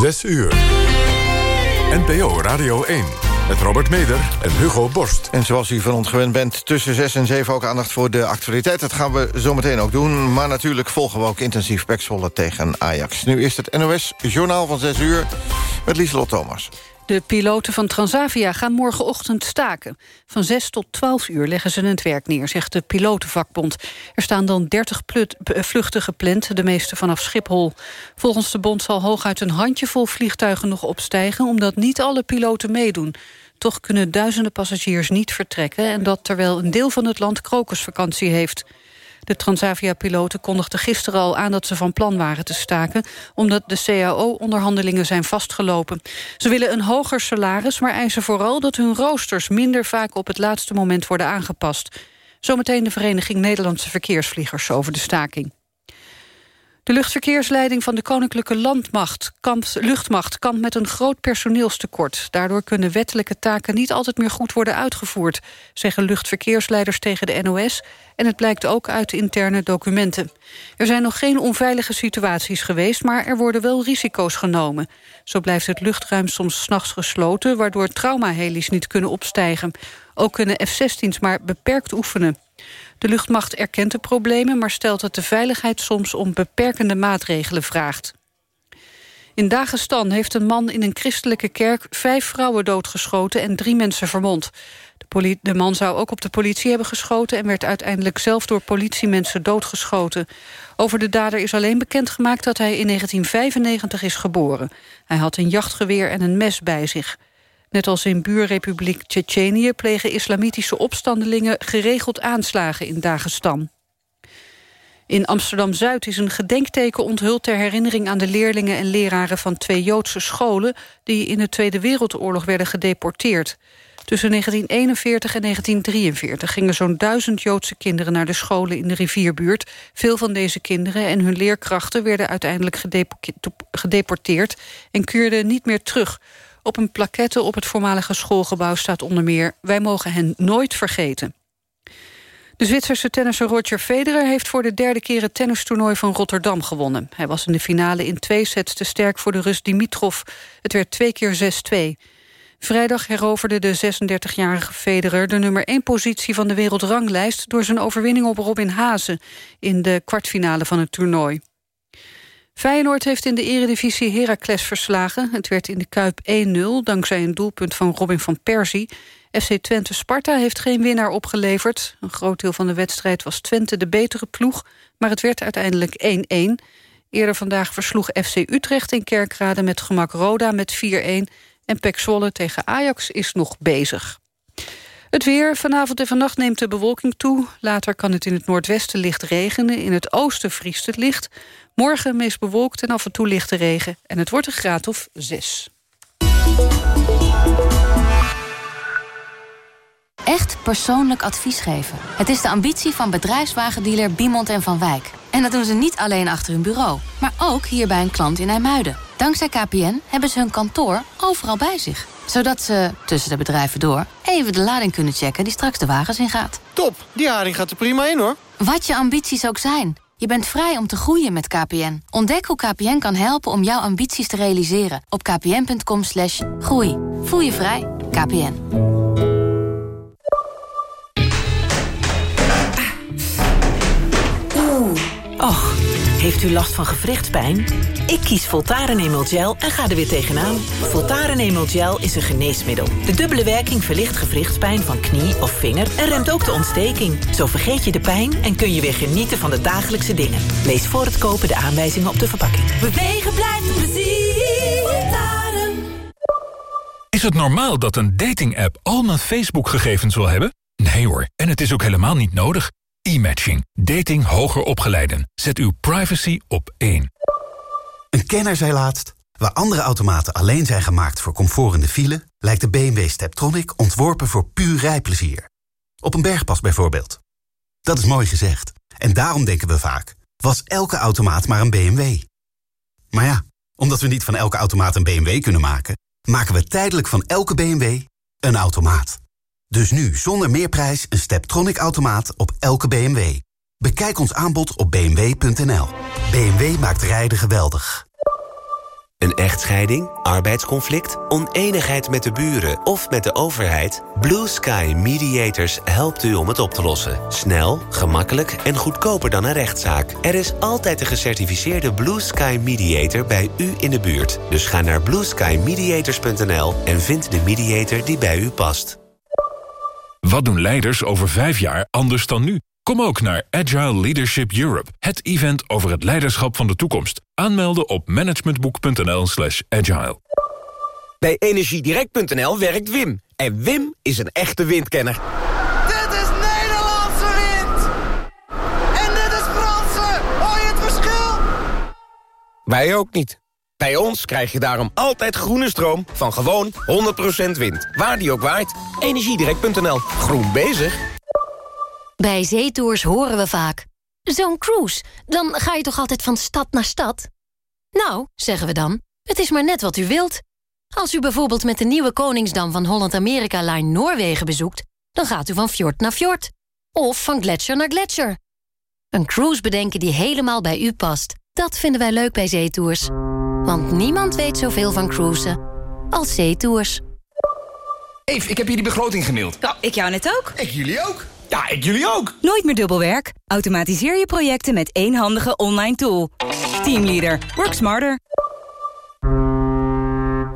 Zes uur. NPO Radio 1. Met Robert Meder en Hugo Borst. En zoals u van ons gewend bent, tussen 6 en 7 ook aandacht voor de actualiteit. Dat gaan we zo meteen ook doen. Maar natuurlijk volgen we ook intensief Pek tegen Ajax. Nu is het NOS Journaal van 6 uur met Lieselot Thomas. De piloten van Transavia gaan morgenochtend staken. Van 6 tot 12 uur leggen ze het werk neer, zegt de pilotenvakbond. Er staan dan 30 vluchten gepland, de meeste vanaf Schiphol. Volgens de bond zal hooguit een handjevol vliegtuigen nog opstijgen... omdat niet alle piloten meedoen. Toch kunnen duizenden passagiers niet vertrekken... en dat terwijl een deel van het land krokusvakantie heeft... De Transavia-piloten kondigden gisteren al aan dat ze van plan waren te staken... omdat de CAO-onderhandelingen zijn vastgelopen. Ze willen een hoger salaris, maar eisen vooral dat hun roosters... minder vaak op het laatste moment worden aangepast. Zometeen de Vereniging Nederlandse Verkeersvliegers over de staking. De luchtverkeersleiding van de Koninklijke Landmacht, kampt, Luchtmacht kampt met een groot personeelstekort. Daardoor kunnen wettelijke taken niet altijd meer goed worden uitgevoerd, zeggen luchtverkeersleiders tegen de NOS. En het blijkt ook uit interne documenten. Er zijn nog geen onveilige situaties geweest, maar er worden wel risico's genomen. Zo blijft het luchtruim soms s'nachts gesloten, waardoor traumaheli's niet kunnen opstijgen. Ook kunnen F-16's maar beperkt oefenen. De luchtmacht erkent de problemen, maar stelt dat de veiligheid soms om beperkende maatregelen vraagt. In Dagestan heeft een man in een christelijke kerk vijf vrouwen doodgeschoten en drie mensen vermond. De, de, man zou ook op de politie hebben geschoten... en werd uiteindelijk zelf door politiemensen doodgeschoten. Over de dader is alleen bekendgemaakt dat hij in 1995 is geboren. Hij had een jachtgeweer en een mes bij zich. Net als in buurrepubliek Tsjetsjenië plegen islamitische opstandelingen geregeld aanslagen in Dagestan. In Amsterdam-Zuid is een gedenkteken onthuld ter herinnering aan de leerlingen en leraren van twee Joodse scholen die in de Tweede Wereldoorlog werden gedeporteerd. Tussen 1941 en 1943 gingen zo'n duizend Joodse kinderen naar de scholen in de rivierbuurt. Veel van deze kinderen en hun leerkrachten werden uiteindelijk gedeporteerd en keurden niet meer terug. Op een plaquette op het voormalige schoolgebouw staat onder meer... wij mogen hen nooit vergeten. De Zwitserse tennisser Roger Federer heeft voor de derde keer het tennistoernooi van Rotterdam gewonnen. Hij was in de finale in twee sets te sterk voor de Rus Dimitrov. Het werd twee keer 6-2. Vrijdag heroverde de 36-jarige Federer de nummer 1 positie van de wereldranglijst... door zijn overwinning op Robin Hazen in de kwartfinale van het toernooi. Feyenoord heeft in de eredivisie Heracles verslagen. Het werd in de Kuip 1-0, dankzij een doelpunt van Robin van Persie. FC Twente Sparta heeft geen winnaar opgeleverd. Een groot deel van de wedstrijd was Twente de betere ploeg... maar het werd uiteindelijk 1-1. Eerder vandaag versloeg FC Utrecht in Kerkrade met gemak Roda met 4-1... en Pek Zwolle tegen Ajax is nog bezig. Het weer. Vanavond en vannacht neemt de bewolking toe. Later kan het in het noordwesten licht regenen. In het oosten vriest het licht. Morgen meest bewolkt en af en toe lichte regen. En het wordt een graad of zes. Echt persoonlijk advies geven. Het is de ambitie van bedrijfswagendealer Biemond en Van Wijk. En dat doen ze niet alleen achter hun bureau, maar ook hier bij een klant in IJmuiden. Dankzij KPN hebben ze hun kantoor overal bij zich zodat ze, tussen de bedrijven door, even de lading kunnen checken die straks de wagens ingaat. Top, die haring gaat er prima in hoor. Wat je ambities ook zijn. Je bent vrij om te groeien met KPN. Ontdek hoe KPN kan helpen om jouw ambities te realiseren. Op kpn.com slash groei. Voel je vrij. KPN. Heeft u last van gewrichtspijn? Ik kies Voltaren Emel Gel en ga er weer tegenaan. Voltaren Emel Gel is een geneesmiddel. De dubbele werking verlicht gewrichtspijn van knie of vinger... en remt ook de ontsteking. Zo vergeet je de pijn en kun je weer genieten van de dagelijkse dingen. Lees voor het kopen de aanwijzingen op de verpakking. Bewegen blijft plezier. Voltaren. Is het normaal dat een dating-app al mijn Facebook-gegevens wil hebben? Nee hoor, en het is ook helemaal niet nodig. E-matching. Dating hoger opgeleiden. Zet uw privacy op één. Een kenner zei laatst... waar andere automaten alleen zijn gemaakt voor comfort in de file... lijkt de BMW Steptronic ontworpen voor puur rijplezier. Op een bergpas bijvoorbeeld. Dat is mooi gezegd. En daarom denken we vaak... was elke automaat maar een BMW? Maar ja, omdat we niet van elke automaat een BMW kunnen maken... maken we tijdelijk van elke BMW een automaat. Dus nu zonder meerprijs een Steptronic-automaat op elke BMW. Bekijk ons aanbod op bmw.nl. BMW maakt rijden geweldig. Een Echtscheiding, arbeidsconflict, oneenigheid met de buren of met de overheid? Blue Sky Mediators helpt u om het op te lossen. Snel, gemakkelijk en goedkoper dan een rechtszaak. Er is altijd een gecertificeerde Blue Sky Mediator bij u in de buurt. Dus ga naar blueskymediators.nl en vind de mediator die bij u past. Wat doen leiders over vijf jaar anders dan nu? Kom ook naar Agile Leadership Europe, het event over het leiderschap van de toekomst. Aanmelden op managementboek.nl slash agile. Bij energiedirect.nl werkt Wim. En Wim is een echte windkenner. Dit is Nederlandse wind! En dit is Franse! Hoor je het verschil? Wij ook niet. Bij ons krijg je daarom altijd groene stroom van gewoon 100% wind. Waar die ook waait. Energiedirect.nl. Groen bezig. Bij zeetours horen we vaak... Zo'n cruise, dan ga je toch altijd van stad naar stad? Nou, zeggen we dan, het is maar net wat u wilt. Als u bijvoorbeeld met de nieuwe Koningsdam van Holland-Amerika-Line Noorwegen bezoekt... dan gaat u van fjord naar fjord. Of van gletsjer naar gletsjer. Een cruise bedenken die helemaal bij u past. Dat vinden wij leuk bij zeetours. Want niemand weet zoveel van cruisen als zeetours. Eve, ik heb hier die begroting gemaild. Ja, ik jou net ook. Ik jullie ook. Ja, ik jullie ook. Nooit meer dubbelwerk. Automatiseer je projecten met één handige online tool. Teamleader. Work smarter.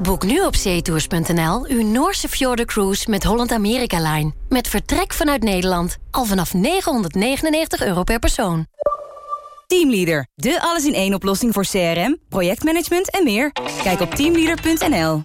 Boek nu op zeetours.nl uw Noorse Cruise met Holland America Line. Met vertrek vanuit Nederland. Al vanaf 999 euro per persoon. Teamleader. De alles-in-één oplossing voor CRM, projectmanagement en meer. Kijk op teamleader.nl.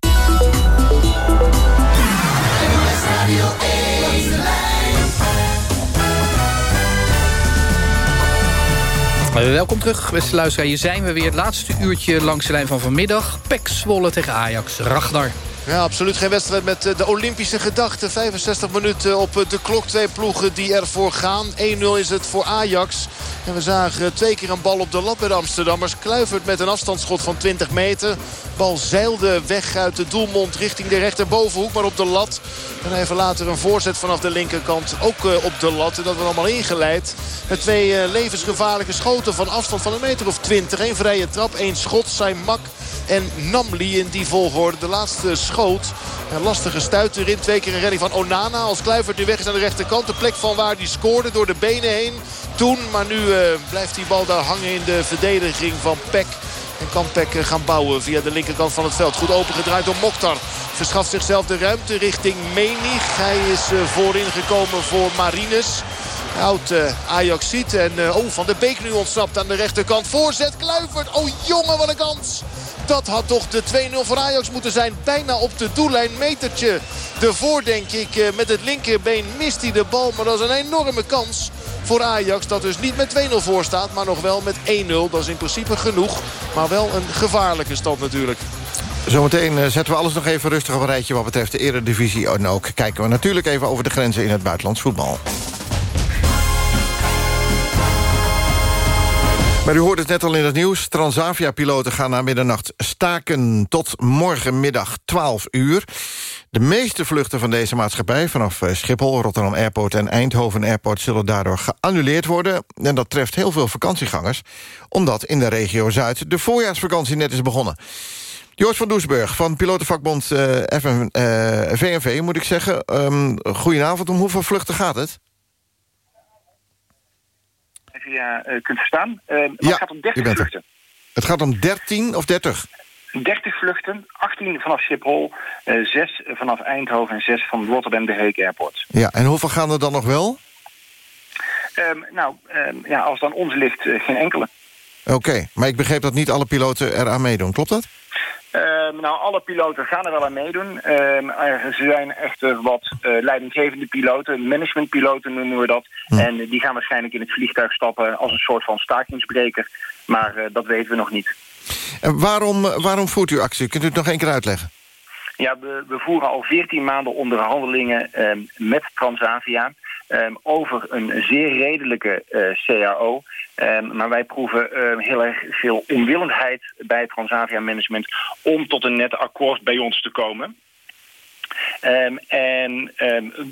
Welkom terug, beste luisteraar. Hier zijn we weer het laatste uurtje langs de lijn van vanmiddag. Pek Zwolle tegen Ajax. Ragnar. Ja, absoluut geen wedstrijd met eh, de Olympische gedachte. 65 minuten op eh, de klok. Twee ploegen die ervoor gaan. 1-0 is het voor Ajax. En we zagen twee keer een bal op de lat bij de Amsterdammers. Kluivert met een afstandsschot van 20 meter. Bal zeilde weg uit de doelmond richting de rechterbovenhoek. Maar op de lat. En even later een voorzet vanaf de linkerkant. Ook eh, op de lat. En dat wordt allemaal ingeleid. Met twee levensgevaarlijke schoten van afstand van een meter of 20. Eén vrije trap, één schot. Zijn mak en Namli in die volgorde. De laatste schoot. Een lastige stuit erin. Twee keer een redding van Onana. Als Kluivert nu weg is aan de rechterkant. De plek van waar die scoorde door de benen heen. Toen, maar nu uh, blijft die bal daar hangen in de verdediging van Peck. En kan Peck eh, gaan bouwen via de linkerkant van het veld. Goed opengedraaid door Mokhtar. Verschaft zichzelf de ruimte richting Menig. Hij is uh, voorin gekomen voor Marines. Oud uh, Ajax ziet. En oh, Van de Beek nu ontsnapt aan de rechterkant. Voorzet Kluivert. Oh jongen, wat een kans. Dat had toch de 2-0 voor Ajax moeten zijn. Bijna op de doellijn. Metertje ervoor denk ik. Eh, met het linkerbeen mist hij de bal. Maar dat is een enorme kans voor Ajax. Dat dus niet met 2-0 voor staat. Maar nog wel met 1-0. Dat is in principe genoeg. Maar wel een gevaarlijke stand natuurlijk. Zometeen eh, zetten we alles nog even rustig op een rijtje... wat betreft de eredivisie. En ook kijken we natuurlijk even over de grenzen in het buitenlands voetbal. Maar u hoort het net al in het nieuws. Transavia-piloten gaan na middernacht staken tot morgenmiddag 12 uur. De meeste vluchten van deze maatschappij... vanaf eh, Schiphol, Rotterdam Airport en Eindhoven Airport... zullen daardoor geannuleerd worden. En dat treft heel veel vakantiegangers... omdat in de regio Zuid de voorjaarsvakantie net is begonnen. Joost van Doesburg van pilotenvakbond uh, VNV, moet ik zeggen. Um, goedenavond, om hoeveel vluchten gaat het? Via uh, kunt verstaan. Uh, ja, het gaat om 30 vluchten. Het gaat om 13 of 30? 30 vluchten, 18 vanaf Schiphol, uh, 6 vanaf Eindhoven en 6 van Rotterdam de Hague Airport. Ja, en hoeveel gaan er dan nog wel? Um, nou, um, ja, als aan ons ligt, geen enkele. Oké, okay, maar ik begreep dat niet alle piloten eraan meedoen, klopt dat? Uh, nou, alle piloten gaan er wel aan meedoen. Uh, er zijn echt wat uh, leidinggevende piloten, managementpiloten noemen we dat. Hm. En die gaan waarschijnlijk in het vliegtuig stappen als een soort van stakingsbreker. Maar dat weten we nog niet. En waarom, waarom voert u actie? Kunt u het nog één keer uitleggen? Ja, we, we voeren al 14 maanden onderhandelingen ehm, met Transavia... Over een zeer redelijke CAO... Um, maar wij proeven um, heel erg veel onwillendheid bij het Transavia Management... om tot een net akkoord bij ons te komen. Um, en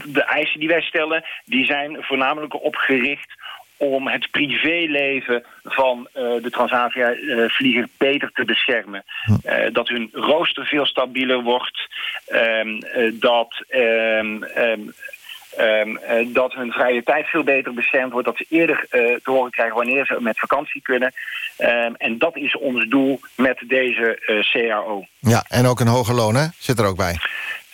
de eisen die wij stellen, die zijn voornamelijk opgericht om het privéleven van eh, de Transavia-vlieger beter te beschermen. Eh, dat hun rooster veel stabieler wordt. Ehm, eh, dat... ehm, ehm, ehm, eh, dat hun vrije tijd veel beter beschermd wordt. Dat ze eerder eh, te horen krijgen wanneer ze met vakantie kunnen. Ehm, en dat is ons doel met deze eh, CAO. Ja, en ook een hoger loon, hè? Zit er ook bij.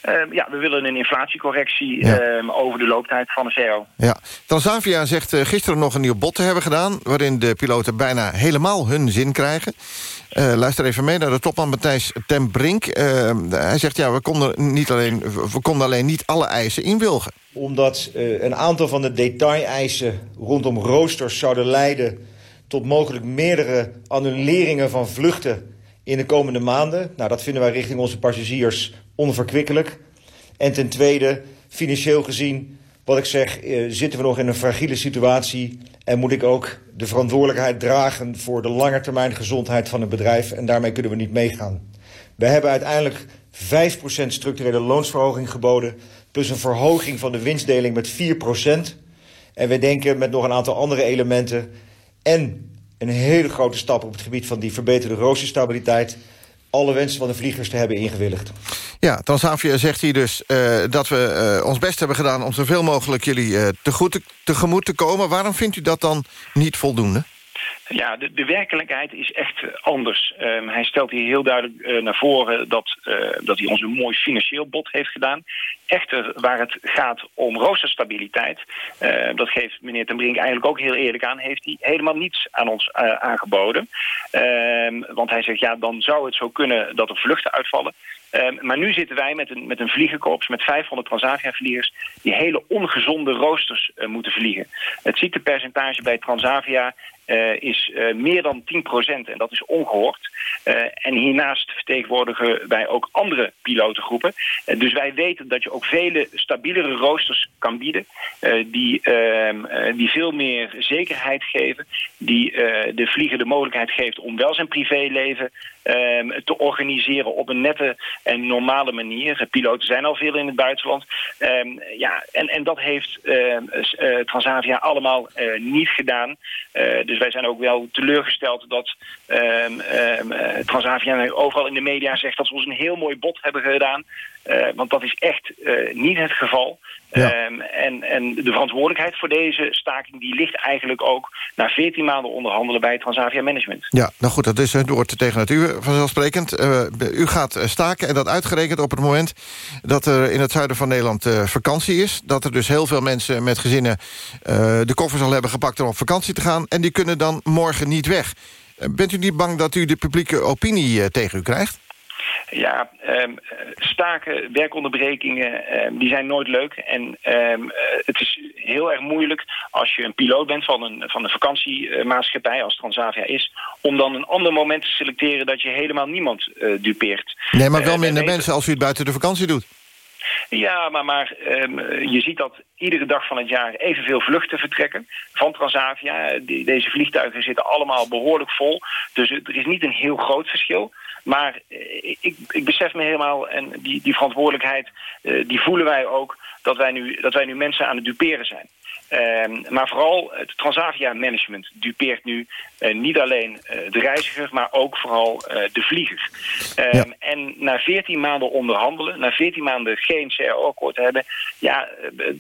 Ehm, ja, we willen een inflatiecorrectie Ja. ehm, over de looptijd van de CAO. Ja. Transavia zegt eh, gisteren nog een nieuw bod te hebben gedaan... waarin de piloten bijna helemaal hun zin krijgen. Eh, luister even mee naar de topman Matthijs ten Brink. Eh, hij zegt, ja, we konden, niet alleen, we konden alleen niet alle eisen inwilgen. Omdat eh, een aantal van de detaileisen rondom roosters zouden leiden... tot mogelijk meerdere annuleringen van vluchten in de komende maanden. Nou, dat vinden wij richting onze passagiers onverkwikkelijk. En ten tweede, financieel gezien, wat ik zeg, eh, zitten we nog in een fragiele situatie... en moet ik ook de verantwoordelijkheid dragen voor de langetermijn gezondheid van het bedrijf... en daarmee kunnen we niet meegaan. We hebben uiteindelijk 5% structurele loonsverhoging geboden... plus een verhoging van de winstdeling met 4%. En we denken met nog een aantal andere elementen... en een hele grote stap op het gebied van die verbeterde roosterstabiliteit... alle wensen van de vliegers te hebben ingewilligd. Ja, Transavia zegt hier dus eh, dat we eh, ons best hebben gedaan... om zoveel mogelijk jullie tegoed te, tegemoet te komen. Waarom vindt u dat dan niet voldoende? Ja, de, de werkelijkheid is echt eh, anders. Ehm, hij stelt hier heel duidelijk eh, naar voren dat, eh, dat hij ons een mooi financieel bod heeft gedaan. Echter, waar het gaat om roosterstabiliteit, dat geeft meneer Ten Brink eigenlijk ook heel eerlijk aan, heeft hij helemaal niets aan ons aangeboden. Ehm, want hij zegt, ja, dan zou het zo kunnen dat er vluchten uitvallen. Ehm, maar nu zitten wij met een, met een vliegenkorps met 500 Transavia-vliegers... die hele ongezonde roosters eh, moeten vliegen. Het ziektepercentage bij Transavia eh, is eh, meer dan 10% en dat is ongehoord. Eh, en hiernaast vertegenwoordigen wij ook andere pilotengroepen. Dus wij weten dat je ook vele stabielere roosters kan bieden... die, ehm, eh, die veel meer zekerheid geven... die de vlieger de mogelijkheid geeft om wel zijn privéleven te organiseren op een nette en normale manier. Piloten zijn al veel in het buitenland. Ehm, ja, en, en dat heeft ehm, eh, Transavia allemaal eh, niet gedaan. Eh, dus wij zijn ook wel teleurgesteld dat ehm, ehm, Transavia overal in de media zegt dat ze ons een heel mooi bod hebben gedaan. Eh, want dat is echt eh, niet het geval. Ehm, en, en de verantwoordelijkheid voor deze staking die ligt eigenlijk ook na 14 maanden onderhandelen bij Transavia Management. Ja, nou goed, dat is het woord tegen het u vanzelfsprekend. Eh, u gaat eh, staken en dat uitgerekend op het moment... dat er in het zuiden van Nederland eh, vakantie is. Dat er dus heel veel mensen met gezinnen eh, de koffers al hebben gepakt... om op vakantie te gaan en die kunnen dan morgen niet weg. Eh, bent u niet bang dat u de publieke opinie eh, tegen u krijgt? Ja, ehm, eh, staken, werkonderbrekingen, ehm, die zijn nooit leuk. En ehm, eh, het is heel erg moeilijk als je een piloot bent van een, van een vakantiemaatschappij, als Transavia is, om dan een ander moment te selecteren dat je helemaal niemand eh, dupeert. Nee, maar Eh, wel wij minder mensen als u het buiten de vakantie doet. Ja, maar, maar ehm, je ziet dat iedere dag van het jaar evenveel vluchten vertrekken van Transavia. Deze vliegtuigen zitten allemaal behoorlijk vol. Dus er is niet een heel groot verschil. Maar eh, ik, ik besef me helemaal, en die, die verantwoordelijkheid, eh, die voelen wij ook, dat wij nu, dat wij nu mensen aan het duperen zijn. Ehm, maar vooral het Transavia-management dupeert nu eh, niet alleen eh, de reiziger, maar ook vooral eh, de vlieger. Ehm, En na 14 maanden onderhandelen, na 14 maanden geen CAO-akkoord hebben... ja,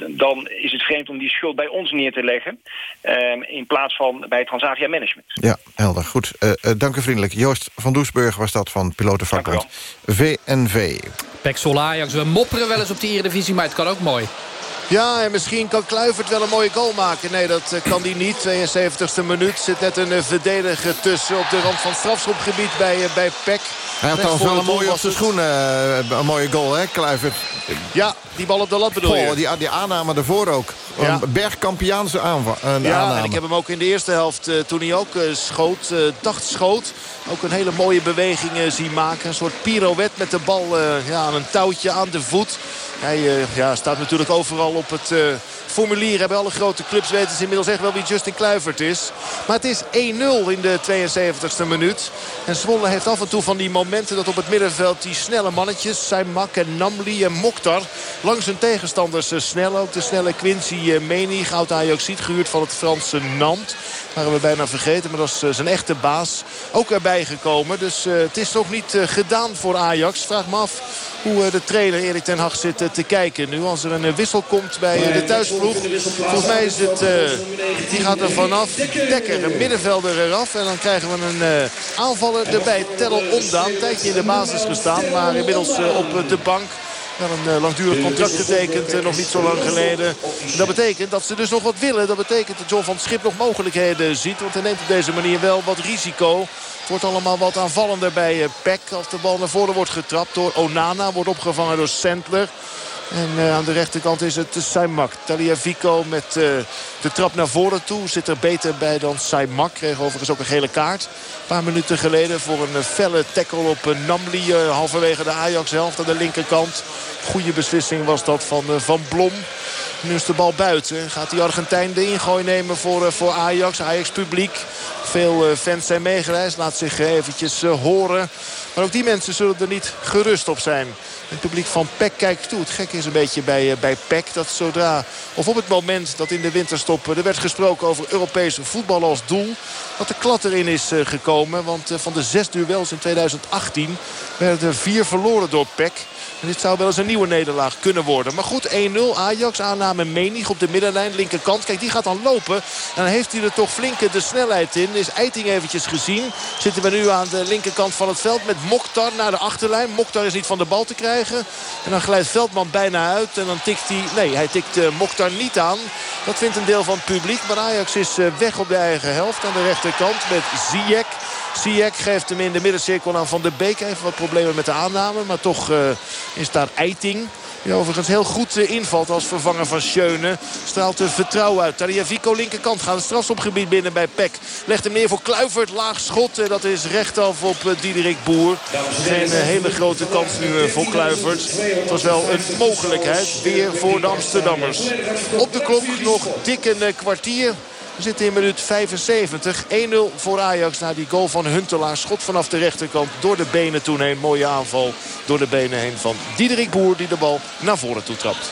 dan is het vreemd om die schuld bij ons neer te leggen... ehm, in plaats van bij Transavia-management. Ja, helder. Goed. Eh, eh, dank u vriendelijk. Joost van Doesburg was dat van pilotenvakbond VNV. Pek Ajax, we mopperen wel eens op de Eredivisie, maar het kan ook mooi. Ja, en misschien kan Kluivert wel een mooie goal maken. Nee, dat eh, kan hij niet. 72e minuut zit net een eh, verdediger tussen op de rand van strafschopgebied bij, eh, bij Peck. Hij had trouwens wel een mooie op zijn schoen, een mooie goal, hè, Kluivert? Ja, die bal op de lat bedoel je? Die, die aanname ervoor ook. Ja. Een bergkampiaanse aanval. Ja, aanname. en ik heb hem ook in de eerste helft, toen hij ook schoot, dacht schoot... ook een hele mooie beweging zien maken. Een soort pirouette met de bal ja, aan een touwtje aan de voet. Hij eh, ja, staat natuurlijk overal op het eh, formulier. Bij alle grote clubs weten ze inmiddels echt wel wie Justin Kluivert is. Maar het is 1-0 in de 72e minuut. En Zwolle heeft af en toe van die momenten dat op het middenveld... die snelle mannetjes, Saimak en Namli en Mokhtar... langs hun tegenstanders eh, snel. Ook de snelle Quincy die Menig, oud Ajaxiet, gehuurd van het Franse Nantes. Waren we bijna vergeten, maar dat is zijn echte baas. Ook erbij gekomen, dus het is nog niet gedaan voor Ajax. Vraag me af hoe de trainer Erik ten Hag zit te kijken nu. Als er een wissel komt bij de Volgens mij is het, die gaat er vanaf. Dekker, een middenvelder eraf. En dan krijgen we een aanvaller erbij. Tellel Ondaan, een tijdje in de basis gestaan. Maar inmiddels op de bank. Wel een langdurig contract getekend, nog niet zo lang geleden. Dat betekent dat ze dus nog wat willen. Dat betekent dat John van Schip nog mogelijkheden ziet. Want hij neemt op deze manier wel wat risico. Het wordt allemaal wat aanvallender bij Peck. Als de bal naar voren wordt getrapt door Onana. Wordt opgevangen door Sandler. En uh, aan de rechterkant is het Saimak. Vico met uh, de trap naar voren toe. Zit er beter bij dan Saimak. Kreeg overigens ook een gele kaart. Een paar minuten geleden voor een felle tackle op Namli. Halverwege de Ajax-helft aan de linkerkant. Goede beslissing was dat van Van Blom. Nu is de bal buiten. Gaat die Argentijn de ingooi nemen voor, voor Ajax. Ajax publiek. Veel fans zijn meegereisd. Laat zich eventjes horen. Maar ook die mensen zullen er niet gerust op zijn. Het publiek van PEC kijkt toe. Het gekke is een beetje bij, bij PEC dat zodra, of op het moment dat in de winterstop... er werd gesproken over Europees voetbal als doel... dat de klad erin is gekomen. Want van de zes duels in 2018 werden er vier verloren door PEC. Dit zou wel eens een nieuwe nederlaag kunnen worden. Maar goed, 1-0 Ajax. Aanname Menig op de middenlijn. Linkerkant. Kijk, die gaat dan lopen. En dan heeft hij er toch flinke de snelheid in. Is Eiting eventjes gezien. Zitten we nu aan de linkerkant van het veld met Mokhtar naar de achterlijn. Mokhtar is niet van de bal te krijgen. En dan glijdt Veldman bijna uit. En dan tikt hij... Nee, hij tikt uh, Mokhtar niet aan. Dat vindt een deel van het publiek. Maar Ajax is uh, weg op de eigen helft. Aan de rechterkant met Ziyech. Ziyech geeft hem in de middencirkel aan Van der Beek. Even wat problemen met de aanname. Maar toch uh, is daar Eiting. Die overigens heel goed invalt als vervanger van Schöne. Straalt er vertrouwen uit. Vico linkerkant gaat het strafschopgebied binnen bij Peck. Legt hem neer voor Kluivert. Laag schot. Dat is rechtaf op Diederik Boer. Geen hele grote kans nu voor Kluivert. Het was wel een mogelijkheid. Weer voor de Amsterdammers. Op de klok nog dik een kwartier. We zitten in minuut 75. 1-0 voor Ajax na die goal van Huntelaar. Schot vanaf de rechterkant door de benen toen heen. Mooie aanval door de benen heen van Diederik Boer die de bal naar voren toe trapt.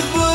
good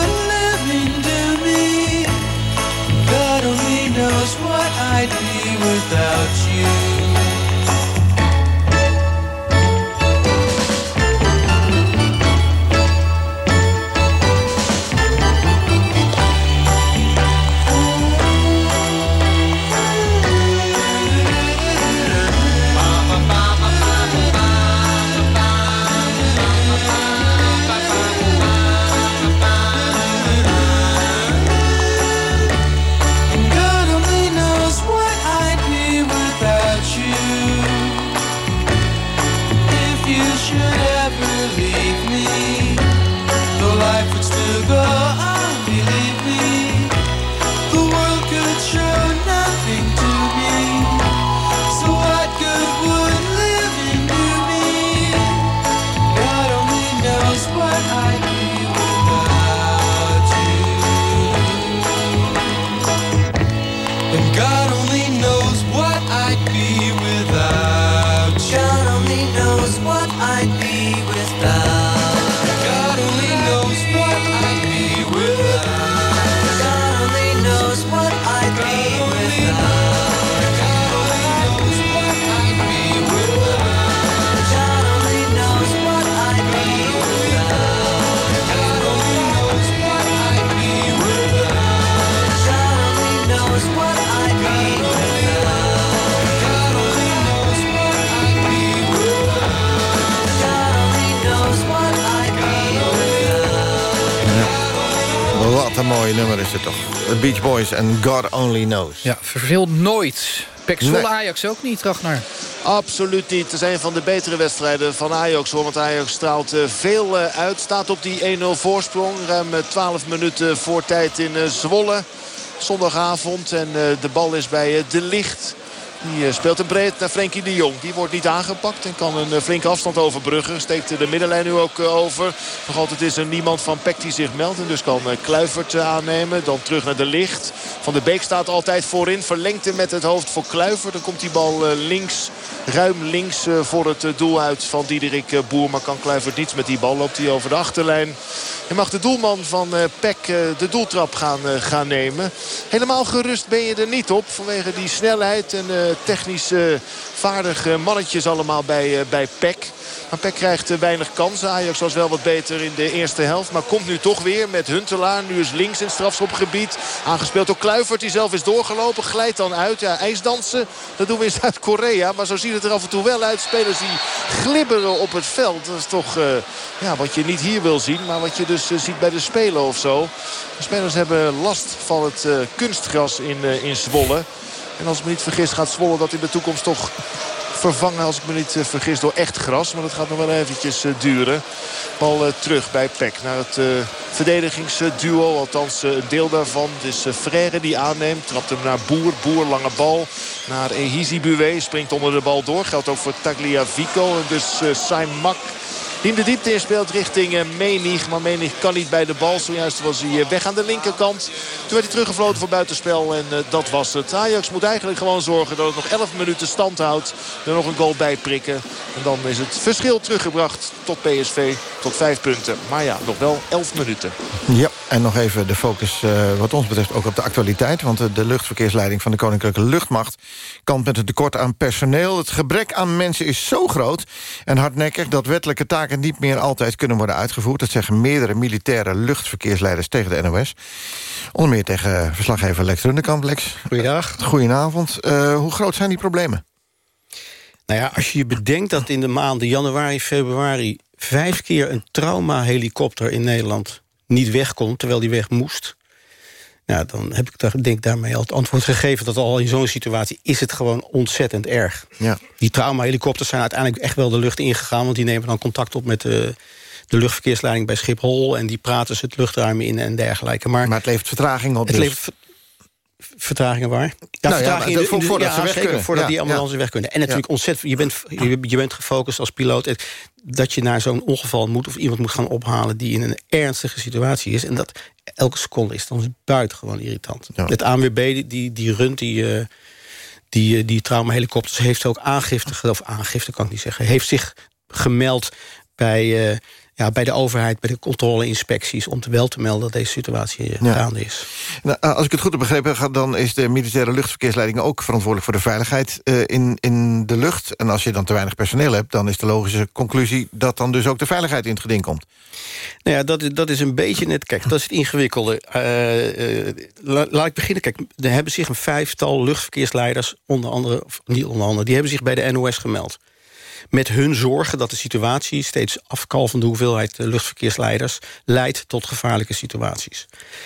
Beach Boys en God Only Knows. Ja, verveelt nooit. Pek Zwolle Nee. Ajax ook niet, Ragnar. Absoluut niet. Het is een van de betere wedstrijden van Ajax. hoor. Want Ajax straalt eh, veel eh, uit. Staat op die 1-0 voorsprong. Ruim eh, 12 minuten voor tijd in eh, Zwolle. Zondagavond. En eh, de bal is bij eh, De Licht. Die eh, speelt een breed naar Frenkie de Jong. Die wordt niet aangepakt en kan een eh, flinke afstand overbruggen. Steekt de middenlijn nu ook eh, over. Nog altijd is er niemand van Peck die zich meldt. En dus kan Kluivert aannemen. Dan terug naar de licht. Van de Beek staat altijd voorin. Verlengt hem met het hoofd voor Kluivert. Dan komt die bal links. Ruim links eh, voor het eh, doel uit van Diederik eh, Boer. Maar kan Kluivert niets met die bal. Loopt hij over de achterlijn. En mag de doelman van Peck de doeltrap gaan, gaan nemen. Helemaal gerust ben je er niet op. Vanwege die snelheid en technisch vaardige mannetjes allemaal bij, bij Peck. Maar Peck krijgt eh, weinig kansen. Ajax was wel wat beter in de eerste helft. Maar komt nu toch weer met Huntelaar. Nu is links in het strafschopgebied. Aangespeeld door Kluivert. Die zelf is doorgelopen. Glijdt dan uit. Ja, ijsdansen. Dat doen we in Zuid-Korea. Maar zo ziet het er af en toe wel uit. Spelers die glibberen op het veld. Dat is toch eh, ja, wat je niet hier wil zien. Maar wat je dus eh, ziet bij de Spelen of zo. De spelers hebben last van het eh, kunstgras in, in Zwolle. En als ik me niet vergis gaat Zwolle dat in de toekomst toch vervangen als ik me niet eh, vergis door echt gras. Maar dat gaat nog wel eventjes eh, duren. Bal eh, terug bij Peck naar het verdedigingsduo. Althans een deel daarvan. Het is Frère die aanneemt. Trapt hem naar Boer. Boer lange bal naar Ehizi Buwe. Springt onder de bal door. Geldt ook voor Tagliafico. En dus eh, Saim Mak die hem de diepte inspeelt richting eh, Menig. Maar Menig kan niet bij de bal. Zojuist was hij eh, weg aan de linkerkant. Toen werd hij teruggefloten voor buitenspel. En eh, dat was het. Ajax moet eigenlijk gewoon zorgen dat het nog 11 minuten stand houdt. Er nog een goal bij prikken. En dan is het verschil teruggebracht tot PSV. Tot 5 punten. Maar ja, nog wel 11 minuten. Ja, en nog even de focus wat ons betreft ook op de actualiteit. Want de luchtverkeersleiding van de Koninklijke Luchtmacht... kampt met het tekort aan personeel. Het gebrek aan mensen is zo groot en hardnekkig... dat wettelijke taken niet meer altijd kunnen worden uitgevoerd. Dat zeggen meerdere militaire luchtverkeersleiders tegen de NOS. Onder meer tegen verslaggever Lex Rundekamp. Lex, Goeiedag. Goedenavond. Eh, hoe groot zijn die problemen? Nou ja, als je je bedenkt dat in de maanden januari, februari... vijf keer een trauma-helikopter in Nederland niet weg kon... terwijl die weg moest... Nou, dan heb ik daar, denk daarmee al het antwoord gegeven... dat al in zo'n situatie is het gewoon ontzettend erg. Ja. Die trauma-helikopters zijn uiteindelijk echt wel de lucht ingegaan... want die nemen dan contact op met de, de luchtverkeersleiding bij Schiphol... en die praten ze het luchtruim in en dergelijke. Maar, Maar het levert vertraging op het dus. levert ver- vertragingen waar? Ja, dat- in de- voordat ja, ze weg zeker, kunnen. voordat Ja, die ja. ambulances weg kunnen. En natuurlijk ontzettend, je bent, je, je bent gefocust als piloot... eh, dat je naar zo'n ongeval moet of iemand moet gaan ophalen... die in een ernstige situatie is. En dat elke seconde is dan buitengewoon irritant. Het ANWB, die, die, runt die... eh, die, eh, die traumahelikopters heeft ook aangifte, of aangifte kan ik niet zeggen... heeft zich gemeld bij, eh, ja, bij de overheid, bij de controleinspecties... om te wel te melden dat deze situatie eh, Ja. gaande is. Nou, als ik het goed heb begrepen, gaat- dan is de militaire luchtverkeersleiding ook verantwoordelijk voor de veiligheid eh, in, in de lucht. En als je dan te weinig personeel hebt, dan is de logische conclusie dat dan dus ook de veiligheid in het geding komt. Nou ja, dat, is- dat is een beetje net... Kijk, dat is het ingewikkelde. Eh, eh, la- laat ik beginnen. Kijk, er hebben zich een vijftal luchtverkeersleiders... onder andere, of niet onder andere... die hebben zich bij de NOS gemeld. Met hun zorgen dat de situatie... steeds afkalvende hoeveelheid eh, luchtverkeersleiders... leidt tot gevaarlijke situaties.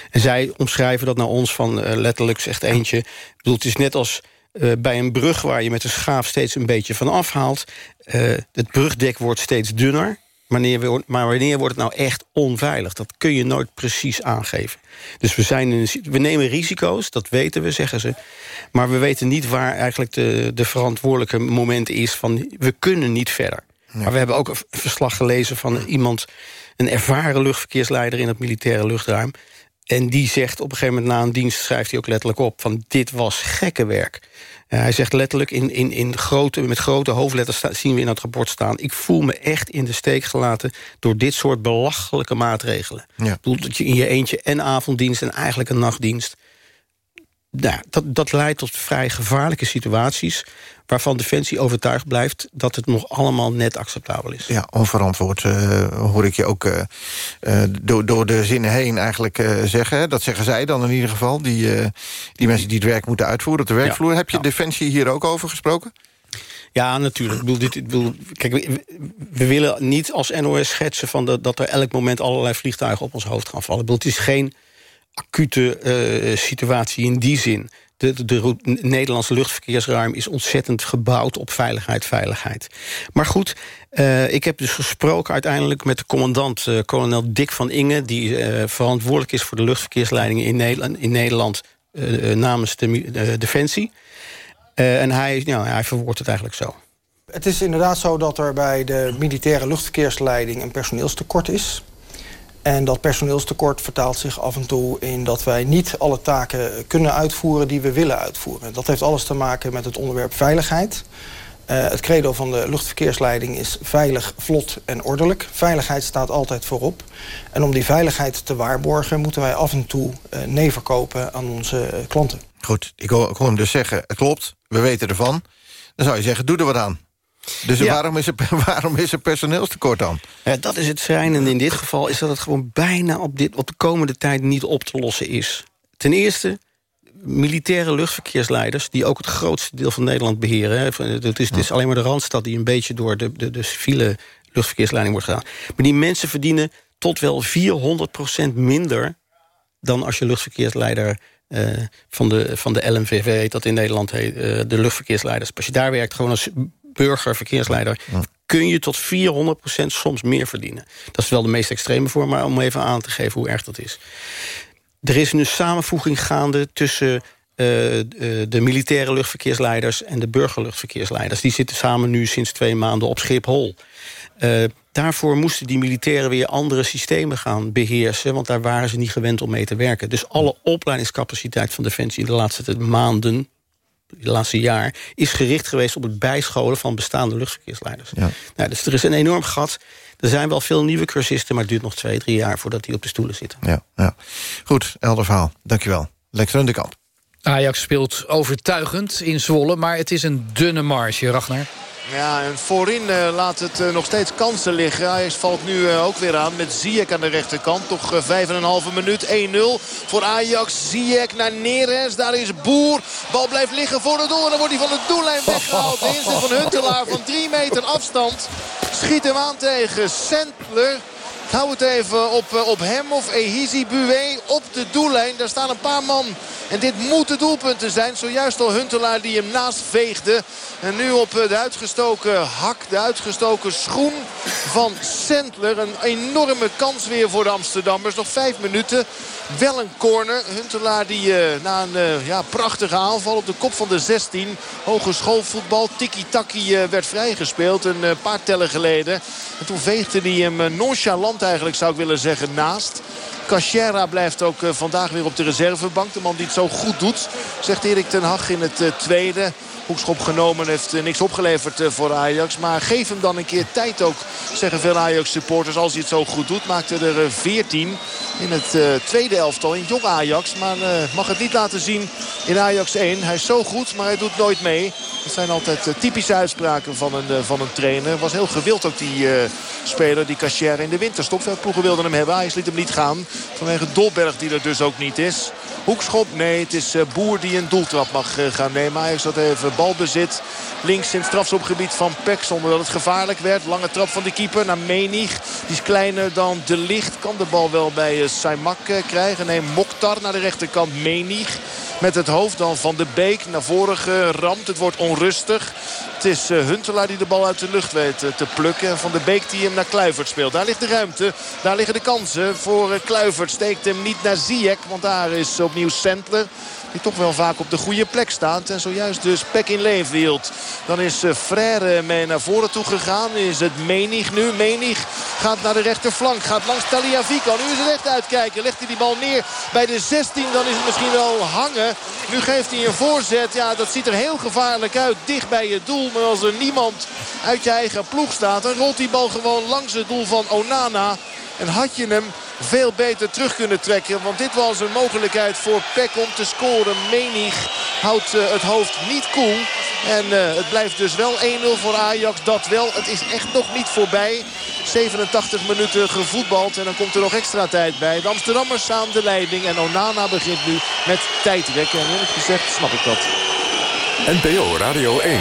En zij omschrijven dat naar ons van eh, letterlijk, zegt eentje... ik bedoel, het is net als eh, bij een brug waar je met een schaaf steeds een beetje van afhaalt. Het brugdek wordt steeds dunner. Wanneer maar wanneer wordt het nou echt onveilig? Dat kun je nooit precies aangeven. Dus we, zijn in we nemen risico's, dat weten we, zeggen ze. Maar we weten niet waar eigenlijk de, de verantwoordelijke moment is... van we kunnen niet verder. Maar we hebben ook een verslag gelezen van iemand... een ervaren luchtverkeersleider in het militaire luchtruim... En die zegt op een gegeven moment na een dienst... schrijft hij ook letterlijk op van dit was gekke werk. Eh, hij zegt letterlijk in, in, in grote, met grote hoofdletters zien we in het rapport staan... ik voel me echt in de steek gelaten door dit soort belachelijke maatregelen. Ja. Ik bedoel, dat je in je eentje en avonddienst en eigenlijk een nachtdienst... Nou, dat, dat leidt tot vrij gevaarlijke situaties... waarvan Defensie overtuigd blijft dat het nog allemaal net acceptabel is. Ja, onverantwoord eh, hoor ik je ook eh, eh, door, door de zinnen heen eigenlijk zeggen. Dat zeggen zij dan in ieder geval, die, die mensen die het werk moeten uitvoeren op de werkvloer. Heb je Defensie hier ook over gesproken? Ja, natuurlijk. Ik bedoel, dit, ik bedoel, kijk, we, we willen niet als NOS schetsen van de, dat er elk moment allerlei vliegtuigen op ons hoofd gaan vallen. Ik bedoel, het is geen acute eh, situatie in die zin. De, de, Nederlandse luchtverkeersruim is ontzettend gebouwd op veiligheid, veiligheid. Maar goed, eh, ik heb dus gesproken uiteindelijk met de commandant, eh, kolonel Dick van Inge... die verantwoordelijk is voor de luchtverkeersleidingen in Nederland, in Nederland namens de Defensie. En hij, nou, hij verwoordt het eigenlijk zo. Het is inderdaad zo dat er bij de militaire luchtverkeersleiding een personeelstekort is. En dat personeelstekort vertaalt zich af en toe in dat wij niet alle taken kunnen uitvoeren die we willen uitvoeren. Dat heeft alles te maken met het onderwerp veiligheid. Eh, het credo van de luchtverkeersleiding is veilig, vlot en ordelijk. Veiligheid staat altijd voorop. En om die veiligheid te waarborgen moeten wij af en toe eh, nee verkopen aan onze eh, klanten. Goed, ik hoor hem dus zeggen, het klopt, we weten ervan. Dan zou je zeggen, doe er wat aan. Dus Ja. waarom, is er, waarom is er personeelstekort dan? Ja, dat is het schrijnende in dit geval... is dat het gewoon bijna op, dit, op de komende tijd niet op te lossen is. Ten eerste, militaire luchtverkeersleiders... die ook het grootste deel van Nederland beheren. Hè. Het, is, het is alleen maar de Randstad die een beetje... door de, de, de civiele luchtverkeersleiding wordt gedaan. Maar die mensen verdienen tot wel 400% minder... dan als je luchtverkeersleider eh, van, de, van de heet... dat in Nederland heet, eh, de luchtverkeersleiders. Als je daar werkt, gewoon als burger, verkeersleider... kun je tot 400% soms meer verdienen. Dat is wel de meest extreme vorm, maar om even aan te geven hoe erg dat is. Er is een samenvoeging gaande tussen eh, eh, de militaire luchtverkeersleiders... en de burgerluchtverkeersleiders. Die zitten samen nu sinds twee maanden op Schiphol. Eh, daarvoor moesten die militairen weer andere systemen gaan beheersen... want daar waren ze niet gewend om mee te werken. Dus alle opleidingscapaciteit van Defensie in de laatste maanden... het laatste jaar, is gericht geweest op het bijscholen van bestaande luchtverkeersleiders. Nou, dus er is een enorm gat. Er zijn wel veel nieuwe cursisten, maar het duurt nog twee, drie jaar... voordat die op de stoelen zitten. Ja, ja. Goed, helder verhaal. Dankjewel. Lex Rundekamp. Ajax speelt overtuigend in Zwolle, maar het is een dunne marge, Ragnar. Ja, en voorin eh, laat het eh, nog steeds kansen liggen. Ajax valt nu eh, ook weer aan met Ziyech aan de rechterkant. Een halve minuut. 1-0 voor Ajax. Ziyech naar Neres. Daar is Boer. Bal blijft liggen voor het doel. En dan wordt hij van de doellijn weggehaald. De inzet van Huntelaar van drie meter afstand. Schiet hem aan tegen Sentler. Hou het even op, eh, op hem of Ehizi Bué op de doellijn. Daar staan een paar man. En dit moeten doelpunten zijn. Zojuist al Huntelaar die hem naast veegde. En nu op eh, de uitgestoken hak, de uitgestoken schoen van Sentler. Een enorme kans weer voor de Amsterdammers. Nog vijf minuten. Wel een corner. Huntelaar die eh, na een eh, ja, prachtige aanval op de kop van de 16. Hogeschoolvoetbal. Tiki-taki eh, werd vrijgespeeld een paar tellen geleden. En toen veegde hij hem nonchalant eigenlijk zou ik willen zeggen naast. Cachera blijft ook vandaag weer op de reservebank. De man die het zo goed doet, zegt Erik ten Hag in het tweede. Hoekschop genomen heeft eh, niks opgeleverd eh, voor Ajax. Maar geef hem dan een keer tijd ook, zeggen veel Ajax-supporters. Als hij het zo goed doet, maakte er eh, 14 in het eh, tweede elftal in jong Ajax. Maar eh, mag het niet laten zien in Ajax 1. Hij is zo goed, maar hij doet nooit mee. Dat zijn altijd eh, typische uitspraken van een, eh, van een trainer. Was heel gewild ook die eh, speler, die Cachère in de winterstop. Veel ploegen wilden hem hebben. Ajax liet hem niet gaan. Vanwege Dolberg die er dus ook niet is. Hoekschop, nee, het is eh, Boer die een doeltrap mag eh, gaan nemen. Ajax had even balbezit. Links in het strafschopgebied van Peck zonder dat het gevaarlijk werd. Lange trap van de keeper naar Menig. Die is kleiner dan De Licht. Kan de bal wel bij eh, Saimak eh, krijgen. Nee, Mokhtar naar de rechterkant. Menig met het hoofd dan van de Beek naar voren geramd. Het wordt onrustig. Het is eh, Huntelaar die de bal uit de lucht weet te plukken. En Van de Beek die hem naar Kluivert speelt. Daar ligt de ruimte. Daar liggen de kansen voor Kluivert. Steekt hem niet naar Ziyech. Want daar is opnieuw Sentler. Die toch wel vaak op de goede plek staat. En zojuist dus Peck in leven hield. Dan is eh, Frère mee naar voren toe gegaan. Is het Menig nu. Menig gaat naar de rechterflank. Gaat langs Taliafico. Nu is het echt uitkijken. Legt hij die bal neer bij de 16. Dan is het misschien wel hangen. Nu geeft hij een voorzet. Ja, dat ziet er heel gevaarlijk uit. Dicht bij het doel. Maar als er niemand uit je eigen ploeg staat... dan rolt die bal gewoon langs het doel van Onana. En had je hem veel beter terug kunnen trekken. Want dit was een mogelijkheid voor Peck om te scoren. Menig houdt eh, het hoofd niet koel. En eh, het blijft dus wel 1-0 voor Ajax. Dat wel. Het is echt nog niet voorbij. 87 minuten gevoetbald. En dan komt er nog extra tijd bij. De Amsterdammers aan de leiding. En Onana begint nu met tijdrekken. En eerlijk gezegd snap ik dat. NPO Radio 1.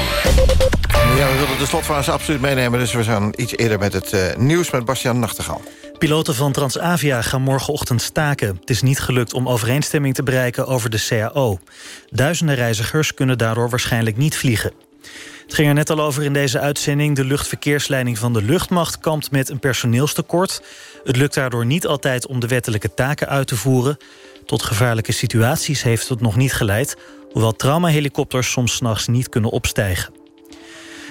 Ja, we willen de slotfase absoluut meenemen... dus we gaan iets eerder met het eh, nieuws met Bastiaan Nachtegaal. Piloten van Transavia gaan morgenochtend staken. Het is niet gelukt om overeenstemming te bereiken over de CAO. Duizenden reizigers kunnen daardoor waarschijnlijk niet vliegen. Het ging er net al over in deze uitzending. De luchtverkeersleiding van de luchtmacht kampt met een personeelstekort. Het lukt daardoor niet altijd om de wettelijke taken uit te voeren. Tot gevaarlijke situaties heeft het nog niet geleid... hoewel traumahelikopters soms s'nachts niet kunnen opstijgen.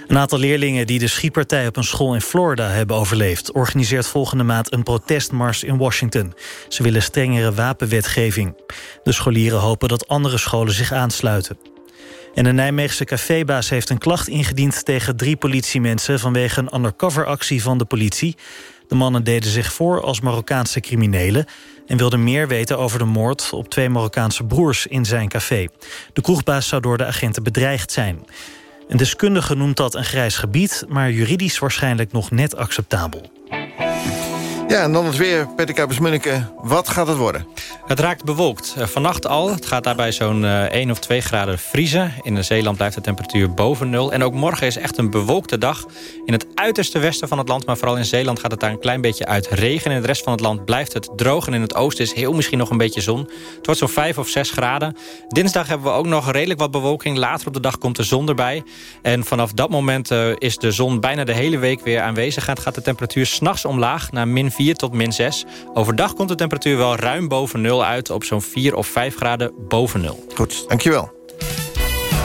Een aantal leerlingen die de schietpartij op een school in Florida hebben overleefd... organiseert volgende maand een protestmars in Washington. Ze willen strengere wapenwetgeving. De scholieren hopen dat andere scholen zich aansluiten. En de Nijmeegse cafébaas heeft een klacht ingediend tegen drie politiemensen... vanwege een undercoveractie van de politie. De mannen deden zich voor als Marokkaanse criminelen... en wilden meer weten over de moord op twee Marokkaanse broers in zijn café. De kroegbaas zou door de agenten bedreigd zijn. Een deskundige noemt dat een grijs gebied... maar juridisch waarschijnlijk nog net acceptabel. Ja, en dan het weer, Peter Kuipers-Munneke. Wat gaat het worden? Het raakt bewolkt. Eh, vannacht al. Het gaat daarbij zo'n uh, 1 of 2 graden vriezen. In Zeeland blijft de temperatuur boven nul. En ook morgen is echt een bewolkte dag. In het uiterste westen van het land, maar vooral in Zeeland... gaat het daar een klein beetje uit regen. In de rest van het land blijft het droog. En in het oosten is heel misschien nog een beetje zon. Het wordt zo'n 5 of 6 graden. Dinsdag hebben we ook nog redelijk wat bewolking. Later op de dag komt de zon erbij. En vanaf dat moment uh, is de zon bijna de hele week weer aanwezig. Het gaat de temperatuur s'nachts omlaag naar min 4 tot min 6. Overdag komt de temperatuur wel ruim boven nul uit... op zo'n 4 of 5 graden boven nul. Goed, dankjewel.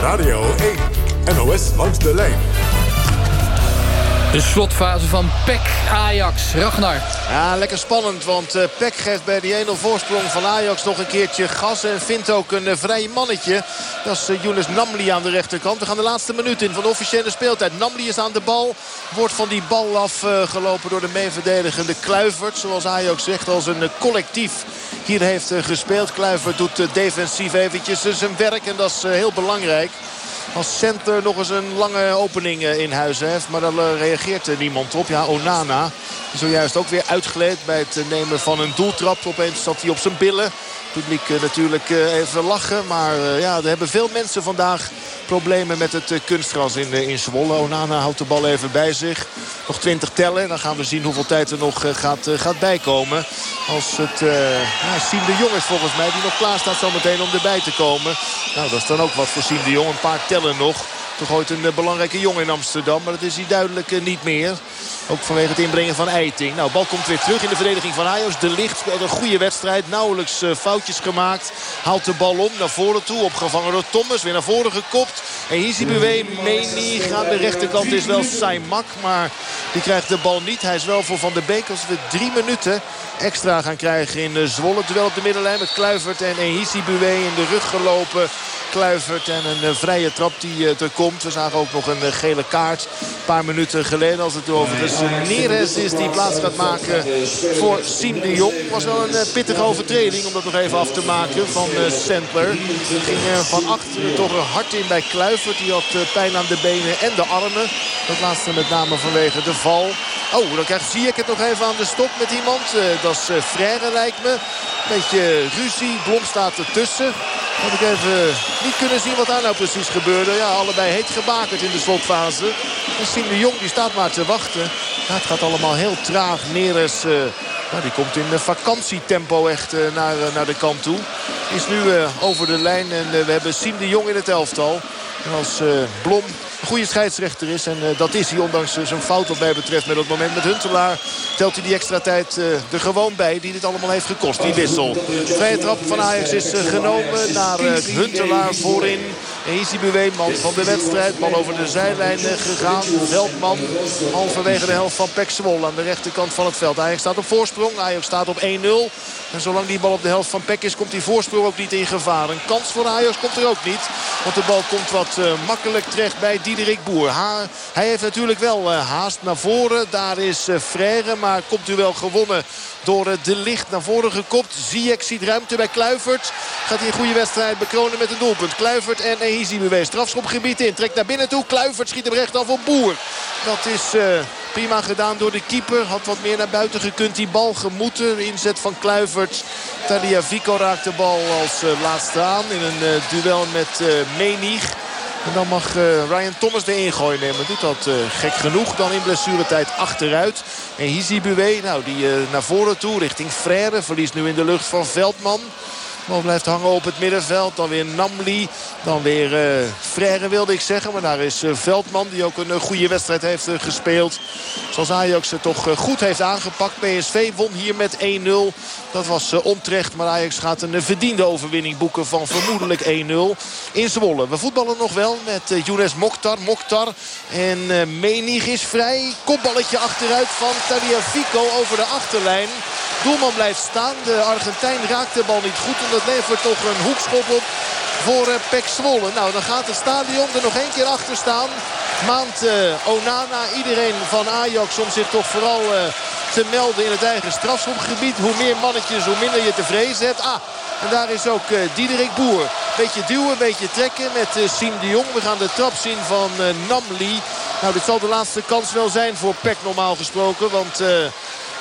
Radio 1, NOS langs de lijn. De slotfase van PEC Ajax. Ragnar. Ja, lekker spannend. Want uh, PEC geeft bij die 1-0 voorsprong van Ajax nog een keertje gas. En vindt ook een uh, vrij mannetje. Dat is uh, Younes Namli aan de rechterkant. We gaan de laatste minuut in van de officiële speeltijd. Namli is aan de bal. Wordt van die bal afgelopen door de meeverdedigende Kluivert. Zoals Ajax zegt als een collectief hier heeft gespeeld. Kluivert doet defensief eventjes zijn werk. En dat is heel belangrijk als center nog eens een lange opening in huis heeft. Maar daar reageert niemand op. Ja, Onana zojuist ook weer uitgeleed bij het nemen van een doeltrap. Opeens zat hij op zijn billen. Publiek natuurlijk even lachen. Maar ja, er hebben veel mensen vandaag problemen met het kunstgras in, in Zwolle. Onana houdt de bal even bij zich. Nog 20 tellen. Dan gaan we zien hoeveel tijd er nog gaat, gaat bijkomen. Als het uh, Siem de Jong is volgens mij die nog klaar staat zometeen om erbij te komen. Nou, dat is dan ook wat voor Siem de Jong. Een paar tellen nog. Toch ooit een belangrijke jongen in Amsterdam. Maar dat is hij duidelijk niet meer. Ook vanwege het inbrengen van Eiting. Nou, bal komt weer terug in de verdediging van Ajax. De Licht speelt een goede wedstrijd. Nauwelijks uh, foutjes gemaakt. Haalt de bal om naar voren toe. Opgevangen door Thomas. Weer naar voren gekopt. En Hizibuwe, Menig aan de rechterkant is wel Saimak. Maar die krijgt de bal niet. Hij is wel voor Van der Beek als we drie minuten extra gaan krijgen in Zwolle. Terwijl op de middenlijn met Kluivert en Hizibuwe in de rug gelopen. Kluivert en een vrije trap die uh, er komt. We zagen ook nog een uh, gele kaart een paar minuten geleden. Als het overigens Neres is die plaats gaat maken voor Siem de Jong. was wel een pittige overtreding om dat nog even af te maken van Sandler. Ging van achteren toch hard in bij Kluivert. Die had pijn aan de benen en de armen. Dat laatste met name vanwege de val. Oh, dan krijgt Ziyech het nog even aan de stok met iemand. dat is Frère lijkt me. Beetje ruzie. Blom staat ertussen. Had ik even niet kunnen zien wat daar nou precies gebeurde. Ja, allebei heet gebakerd in de slotfase. En Siem de Jong die staat maar te wachten. Ja, het gaat allemaal heel traag. Neres, uh, nou, die komt in vakantietempo echt uh, naar, uh, naar de kant toe. Is nu over de lijn en we hebben Siem de Jong in het elftal. En als Blom een goede scheidsrechter is. En uh, dat is hij, ondanks uh, zijn fout wat mij betreft met het moment met Huntelaar. Telt hij die extra tijd uh, er gewoon bij die dit allemaal heeft gekost. Die wissel. Vrije trap van Ajax is genomen naar Huntelaar voorin. Easy man van de wedstrijd. Bal over de zijlijn gegaan. Veldman halverwege de helft van Pek Zwolle aan de rechterkant van het veld. Ajax staat op voorsprong. Ajax staat op 1-0. En zolang die bal op de helft van Pek is, komt die voorsprong ook niet in gevaar. Een kans voor Ajax komt er ook niet. Want de bal komt wat uh, makkelijk terecht bij Diederik Boer. Hij heeft natuurlijk wel uh, haast naar voren. Daar is uh, Frère, maar komt u wel gewonnen door De Licht naar voren gekopt. Ziyech ziet ruimte bij Kluivert. Gaat hij een goede wedstrijd bekronen met een doelpunt. Kluivert en Beweegt strafschopgebied in. Trekt naar binnen toe. Kluivert schiet hem recht af op Boer. Dat is... Prima gedaan door de keeper. Had wat meer naar buiten gekund. Die bal gemoeten. Inzet van Kluivert. Talia Vico raakt de bal als uh, laatste aan. In een uh, duel met Menig. En dan mag Ryan Thomas de ingooi nemen. Doet dat gek genoeg dan in blessuretijd achteruit. En Hizi Buwe, nou die naar voren toe richting Frère. Verliest nu in de lucht van Veldman. Bal blijft hangen op het middenveld. Dan weer Namli. Dan weer uh, Frère wilde ik zeggen. Maar daar is uh, Veldman die ook een uh, goede wedstrijd heeft gespeeld. Zoals Ajax het toch goed heeft aangepakt. PSV won hier met 1-0. Dat was onterecht. Maar Ajax gaat een verdiende overwinning boeken van vermoedelijk 1-0 in Zwolle. We voetballen nog wel met Younes Mokhtar. Mokhtar en Menig is vrij. Kopballetje achteruit van Taliafico over de achterlijn. Doelman blijft staan. De Argentijn raakt de bal niet goed. Dat levert toch een hoekschop op voor uh, Pek Zwolle. Nou, dan gaat het stadion er nog één keer achter staan. Maand uh, Onana, iedereen van Ajax om zich toch vooral uh, te melden in het eigen strafschopgebied. Hoe meer mannetjes, hoe minder je te vrezen hebt. Ah, en daar is ook uh, Diederik Boer. Beetje duwen, beetje trekken met Siem de Jong. We gaan de trap zien van Namli. Nou, dit zal de laatste kans wel zijn voor Pek normaal gesproken. Want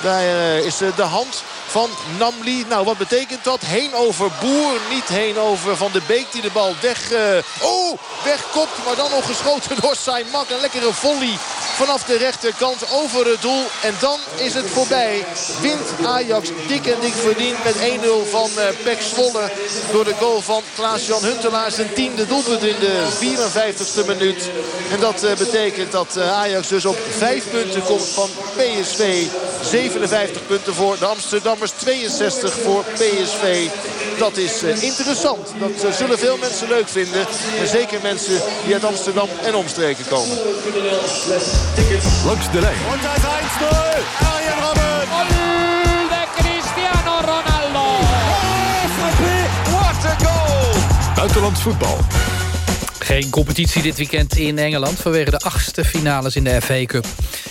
daar is de hand van Namli. Nou, wat betekent dat? Heen over Boer, niet heen over Van de Beek die de bal weg... Uh, oh, wegkopt, maar dan nog geschoten door Saimak. Een lekkere volley vanaf de rechterkant over het doel. En dan is het voorbij. Wint Ajax dik en dik verdiend met 1-0 van uh, Pek Zwolle. Door de goal van Klaas-Jan Huntelaar. Zijn tiende doelpunt in de 54ste minuut. En dat uh, betekent dat Ajax dus op 5 punten komt van PSV. 57 punten voor de Amsterdammers. 62 voor PSV. Dat is interessant. Dat zullen veel mensen leuk vinden. En zeker mensen die uit Amsterdam en omstreken komen. Langs de lijn. Und das 1-0. Arjen Robben. Gol de Cristiano Ronaldo. What a goal. Buitenlands voetbal. Geen competitie dit weekend in Engeland... vanwege de achtste finales in de FA Cup.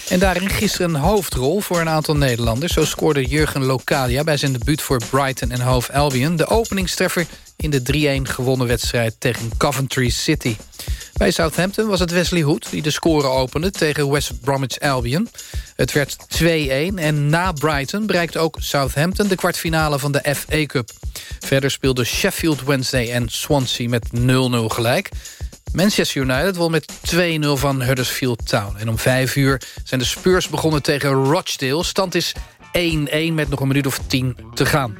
En daarin gisteren een hoofdrol voor een aantal Nederlanders. Zo scoorde Jurgen Locadia bij zijn debuut voor Brighton en Hove Albion... de openingstreffer in de 3-1 gewonnen wedstrijd tegen Coventry City. Bij Southampton was het Wesley Hood die de score opende tegen West Bromwich Albion. Het werd 2-1 en na Brighton bereikte ook Southampton de kwartfinale van de FA Cup. Verder speelden Sheffield Wednesday en Swansea met 0-0 gelijk. Manchester United won met 2-0 van Huddersfield Town. En om 5 uur zijn de Spurs begonnen tegen Rochdale. Stand is 1-1 met nog een minuut of 10 te gaan.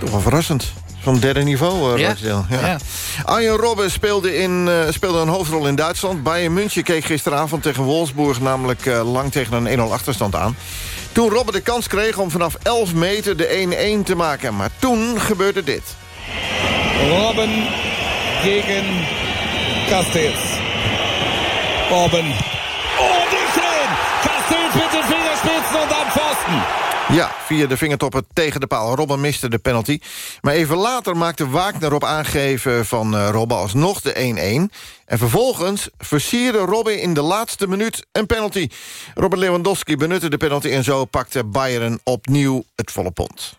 Toch wel verrassend. Van derde niveau, uh, Ja. Rochdale. Ja. Ja. Arjen Robben speelde, in, eh, speelde een hoofdrol in Duitsland. Bayern München keek gisteravond tegen Wolfsburg... namelijk eh, lang tegen een 1-0 achterstand aan. Toen Robben de kans kreeg om vanaf 11 meter de 1-1 te maken. Maar toen gebeurde dit. Robben gegen Castells. Robben. Oh, die drin! Castells mit den Fingerspitzen und am Pfosten. Ja, via de vingertoppen tegen de paal. Robben miste de penalty. Maar even later maakte Wagner op aangeven van uh, Robben alsnog de 1-1. En vervolgens versierde Robben in de laatste minuut een penalty. Robert Lewandowski benutte de penalty... en zo pakte Bayern opnieuw het volle pond.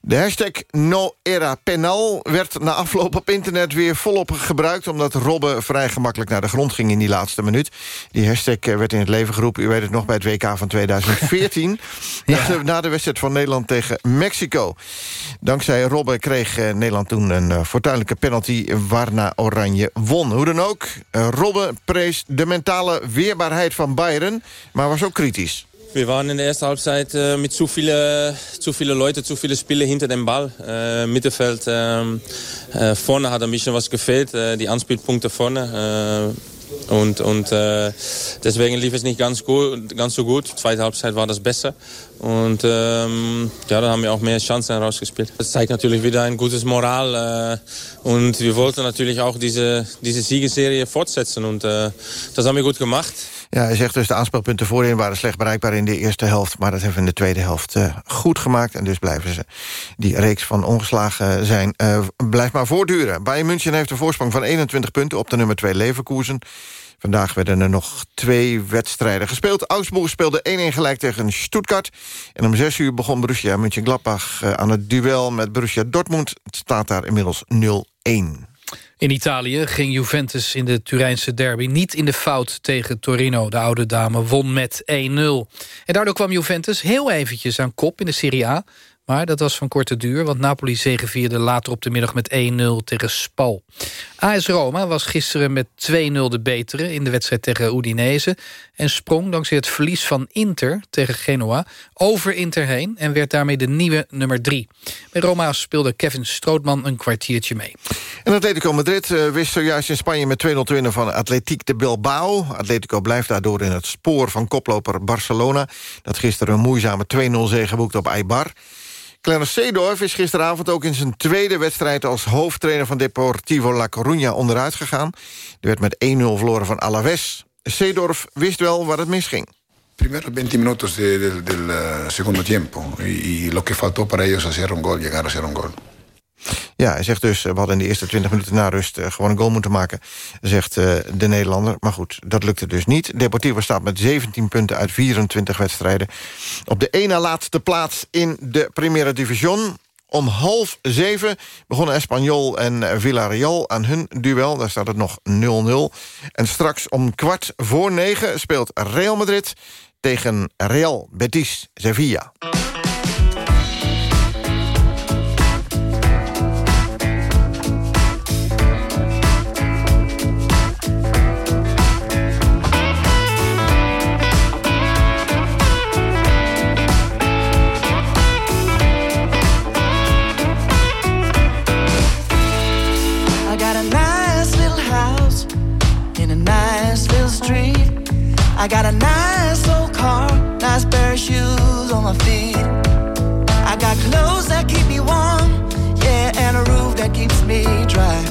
De hashtag No Era Penal werd na afloop op internet weer volop gebruikt... omdat Robben vrij gemakkelijk naar de grond ging in die laatste minuut. Die hashtag eh, werd in het leven geroepen, u weet het nog, bij het WK van 2014... na, de, na de wedstrijd van Nederland tegen Mexico. Dankzij Robben kreeg eh, Nederland toen een uh, fortuinlijke penalty... waarna Oranje won. Hoe dan ook, Robben prees de mentale weerbaarheid van Bayern... maar was ook kritisch. Wir waren in der ersten Halbzeit äh, mit zu viele, zu viele Leute, zu viele Spiele hinter dem Ball. Äh, Mittelfeld, äh, äh, vorne hat ein bisschen was gefehlt, äh, die Anspielpunkte vorne. Äh, und und äh, deswegen lief es nicht ganz, gut, ganz so gut. Zweite Halbzeit war das besser. Und ähm, ja, dann haben wir auch mehr Chancen herausgespielt. Das zeigt natürlich wieder ein gutes Moral. Äh, und wir wollten natürlich auch diese, diese Siegesserie fortsetzen. Und äh, das haben wir gut gemacht. Ja, hij zegt dus de aanspelpunten voorin waren slecht bereikbaar in de eerste helft. Maar dat hebben we in de tweede helft uh, goed gemaakt. En dus blijven ze die reeks van ongeslagen zijn. Uh, blijft maar voortduren. Bayern München heeft een voorsprong van 21 punten op de nummer 2 Leverkusen. Vandaag werden er nog twee wedstrijden gespeeld. Augsburg speelde 1-1 gelijk tegen Stuttgart. En om 6 uur begon Borussia Mönchengladbach uh, aan het duel met Borussia Dortmund. Het staat daar inmiddels 0-1. In Italië ging Juventus in de Turijnse derby niet in de fout tegen Torino. De oude dame won met 1-0. En daardoor kwam Juventus heel eventjes aan kop in de Serie A. Maar dat was van korte duur, want Napoli zegevierde later op de middag met 1-0 tegen Spal. AS Roma was gisteren met 2-0 de betere in de wedstrijd tegen Udinese... en sprong dankzij het verlies van Inter tegen Genoa over Inter heen... en werd daarmee de nieuwe nummer 3. Bij Roma speelde Kevin Strootman een kwartiertje mee. En Atletico Madrid uh, wist zojuist in Spanje met 2-0 te winnen van Atletiek de Bilbao. Atletico blijft daardoor in het spoor van koploper Barcelona... dat gisteren een moeizame 2-0 zege boekte op Eibar... Clarence Seedorf is gisteravond ook in zijn tweede wedstrijd... als hoofdtrainer van Deportivo La Coruña onderuit gegaan. Er werd met 1-0 verloren van Alaves. Seedorf wist wel waar het misging. Primero 20 minutos de, del, uh, segundo tiempo. Y, y lo que faltó para ellos hacer un gol, llegar a hacer un gol. Ja, hij zegt dus, we hadden in de eerste 20 minuten na rust... Uh, gewoon een goal moeten maken, zegt uh, de Nederlander. Maar goed, dat lukte dus niet. Deportivo staat met 17 punten uit 24 wedstrijden. Op de ene laatste plaats in de Primera Division. Om half zeven begonnen Espanyol en Villarreal aan hun duel. Daar staat het nog 0-0. En straks om kwart voor negen speelt Real Madrid... tegen Real Betis Sevilla. I got a nice old car, nice pair of shoes on my feet. I got clothes that keep me warm, yeah, and a roof that keeps me dry.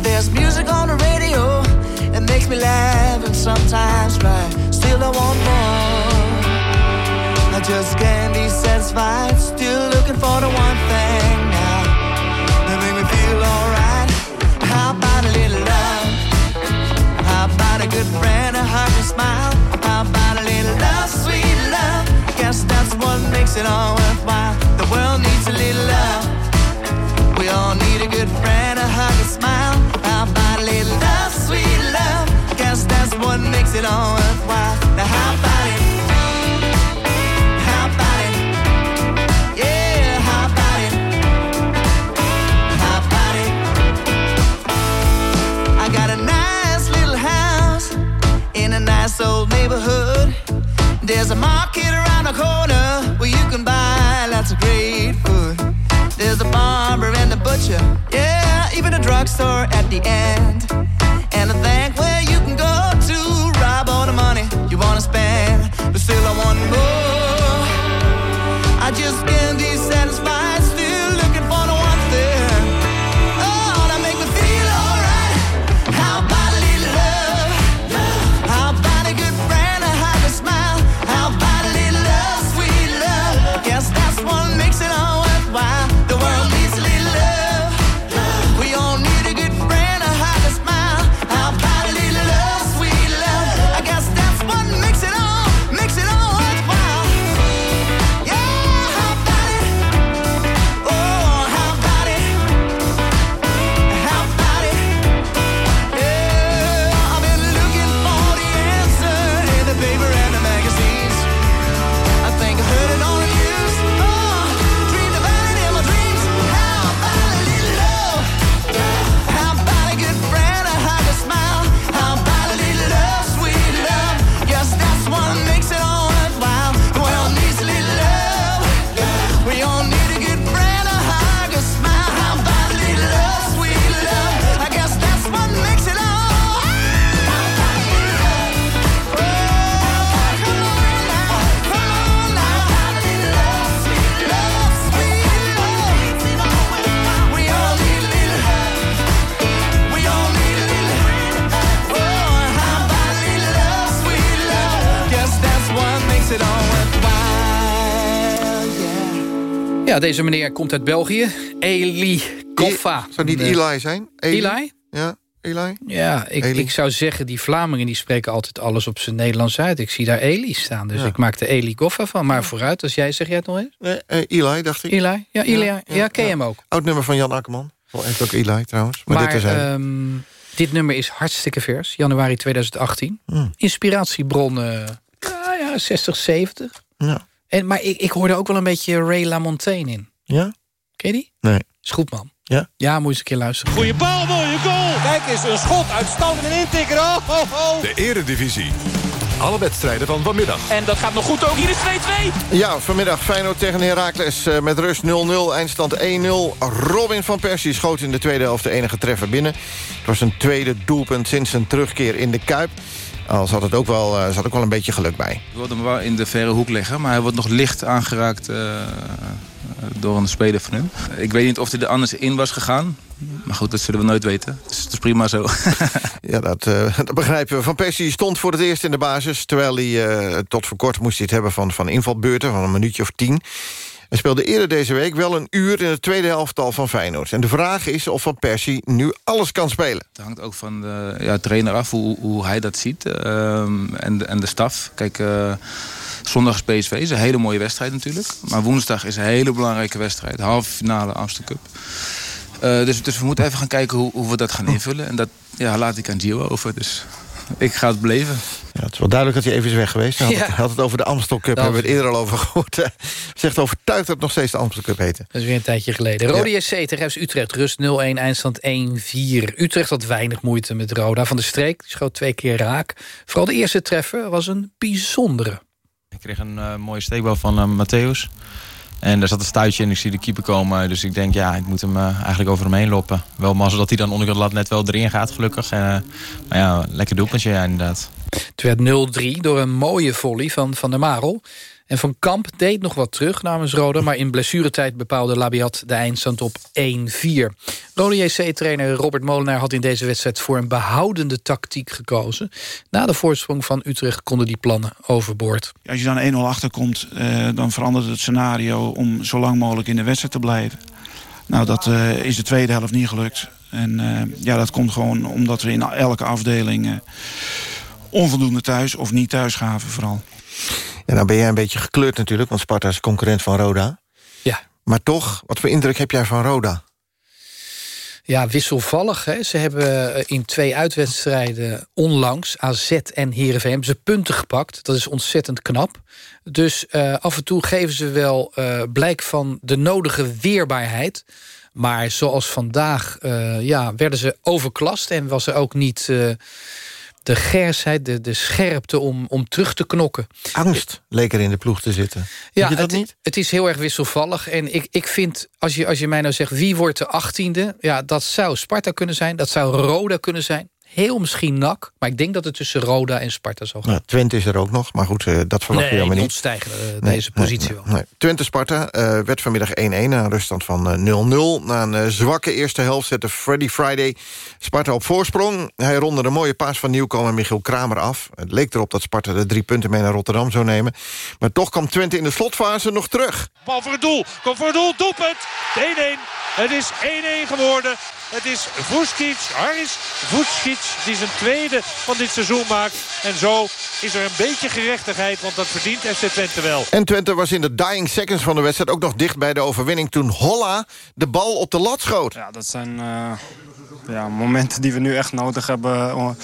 There's music on the radio, it makes me laugh and sometimes cry. Still, I want more. I just can't be satisfied, still looking for the one it all worthwhile. The world needs a little love. We all need a good friend, a hug, a smile. How about a little love, sweet love? Guess that's what makes it all worthwhile. Butcher, yeah, even a drugstore at the end. Ja, deze meneer komt uit België. Eli Goffa. Zou niet Eh, Eli zijn? Eli? Ja, Eli? Ja, ik, Eli. ik zou zeggen, die Vlamingen die spreken altijd alles op zijn Nederlands uit. Ik zie daar Eli staan, dus Ja. ik maak de Eli Goffa van. Maar vooruit, als jij, zeg jij het nog eens? Nee, eh, Eli, dacht ik. Eli? Ja, Eli. Ja, ken je hem ook. Oud nummer van Jan Akkerman. Wel echt ook Eli trouwens. Maar, Maar, dit zijn. ehm, dit nummer is hartstikke vers. Januari 2018. Hmm. Inspiratiebron, eh, ja, ja, 60, 70. Ja. En, maar ik, ik hoorde ook wel een beetje Ray LaMontagne in. Ja? Ken je die? Nee. Is goed, man. Ja? Ja, moet je eens een keer luisteren. Goeie bal, mooie goal. Kijk eens, een schot uitstand en intikker. Oh, ho, ho. De Eredivisie. Alle wedstrijden van vanmiddag. En dat gaat nog goed ook. Hier is 2-2. Ja, vanmiddag Feyenoord tegen Heracles eh, met rust 0-0, eindstand 1-0. Robin van Persie schoot in de tweede helft de enige treffer binnen. Het was een tweede doelpunt sinds zijn terugkeer in de Kuip. Al zat, het ook wel, eh, zat ook wel een beetje geluk bij. Ik wilde hem wel in de verre hoek leggen, maar hij wordt nog licht aangeraakt eh, door een speler van hem. Ik weet niet of hij er anders in was gegaan. Maar goed, dat zullen we nooit weten. Dus het is prima zo. Ja, dat, eh, dat begrijpen we. Van Persie stond voor het eerst in de basis... terwijl hij tot voor kort moest hij het hebben van, van invalbeurten... van een minuutje of tien. Hij speelde eerder deze week wel een uur in het tweede helftal van Feyenoord. En de vraag is of Van Persie nu alles kan spelen. Het hangt ook van de ja, trainer af, hoe, hoe hij dat ziet. ehm, en, de, en de staf. Kijk, eh, zondag is PSV, is een hele mooie wedstrijd natuurlijk. Maar woensdag is een hele belangrijke wedstrijd. Halve finale Amsterdam Cup. Eh, dus, dus we moeten even gaan kijken hoe, hoe we dat gaan invullen. En dat ja, laat ik aan Gio over. Dus ik ga het beleven. Ja, het is wel duidelijk dat hij even is weg geweest. Hij had, Ja. had het over de Amstel Cup, hebben we het eerder al over gehoord. Zegt overtuigd dat het nog steeds de Amstel Cup heette. Dat is weer een tijdje geleden. Rode SC tegen FC Utrecht. Rust 0-1, eindstand 1-4. Utrecht had weinig moeite met Roda. Van de Streek die schoot twee keer raak. Vooral de eerste treffer was een bijzondere. Ik kreeg een eh, mooie steekbal van Matthäus. En daar zat een stuitje in. Ik zie de keeper komen. Dus ik denk, ja, ik moet hem eh, eigenlijk over hem heen loppen. Wel mazzel dat hij dan onder de lat net wel erin gaat, gelukkig. Eh, maar ja, lekker doelpuntje, ja, inderdaad. Het werd 0-3 door een mooie volley van Van der Marel. En Van Kamp deed nog wat terug namens Roda... maar in blessuretijd bepaalde Labiat de eindstand op 1-4. Rode JC-trainer Robert Molenaar had in deze wedstrijd... voor een behoudende tactiek gekozen. Na de voorsprong van Utrecht konden die plannen overboord. Als je dan 1-0 achterkomt, eh, dan verandert het scenario om zo lang mogelijk in de wedstrijd te blijven. Nou, dat eh, is de tweede helft niet gelukt. En eh, ja, dat komt gewoon omdat we in elke afdeling onvoldoende thuis of niet thuis gaven vooral. En nou ben jij een beetje gekleurd natuurlijk, want Sparta is concurrent van Roda. Ja. Maar toch, wat voor indruk heb jij van Roda? Ja, wisselvallig. Hè. Ze hebben eh, in twee uitwedstrijden onlangs, AZ en Heerenveen... hebben ze punten gepakt. Dat is ontzettend knap. Dus eh, af en toe geven ze wel eh, blijk van de nodige weerbaarheid. Maar zoals vandaag ja, werden ze overklast... en was er ook niet de gersheid, de, de scherpte om, om terug te knokken. Angst leek er in de ploeg te zitten. Ja, je dat het, niet? het is heel erg wisselvallig. En ik, ik vind, als je, als je mij nou zegt... wie wordt de achttiende? Ja, dat zou Sparta kunnen zijn. Dat zou Roda kunnen zijn. Heel misschien NAC. Maar ik denk dat het tussen Roda en Sparta zal gaan. Nou, Twente is er ook nog, maar goed, eh, dat verwacht je helemaal niet. ontstijgen eh, Nee, deze nee, positie nee, wel. nee. Twente-Sparta eh, werd vanmiddag 1-1 na een ruststand van eh, 0-0. Na een zwakke eerste helft zette Freddy Friday Sparta op voorsprong. Hij ronde een mooie paas van nieuwkomer Michiel Kramer af. Het leek erop dat Sparta de drie punten mee naar Rotterdam zou nemen. Maar toch kwam Twente in de slotfase nog terug. Bal voor het doel. Komt voor het doel. Doelpunt. 1-1. Het is 1-1 geworden. Het is Vuskic, Haris Vuskic, die zijn tweede van dit seizoen maakt. En zo is er een beetje gerechtigheid, want dat verdient FC Twente wel. En Twente was in de dying seconds van de wedstrijd... ook nog dicht bij de overwinning toen Holla de bal op de lat schoot. Ja, dat zijn eh, ja, momenten die we nu echt nodig hebben om,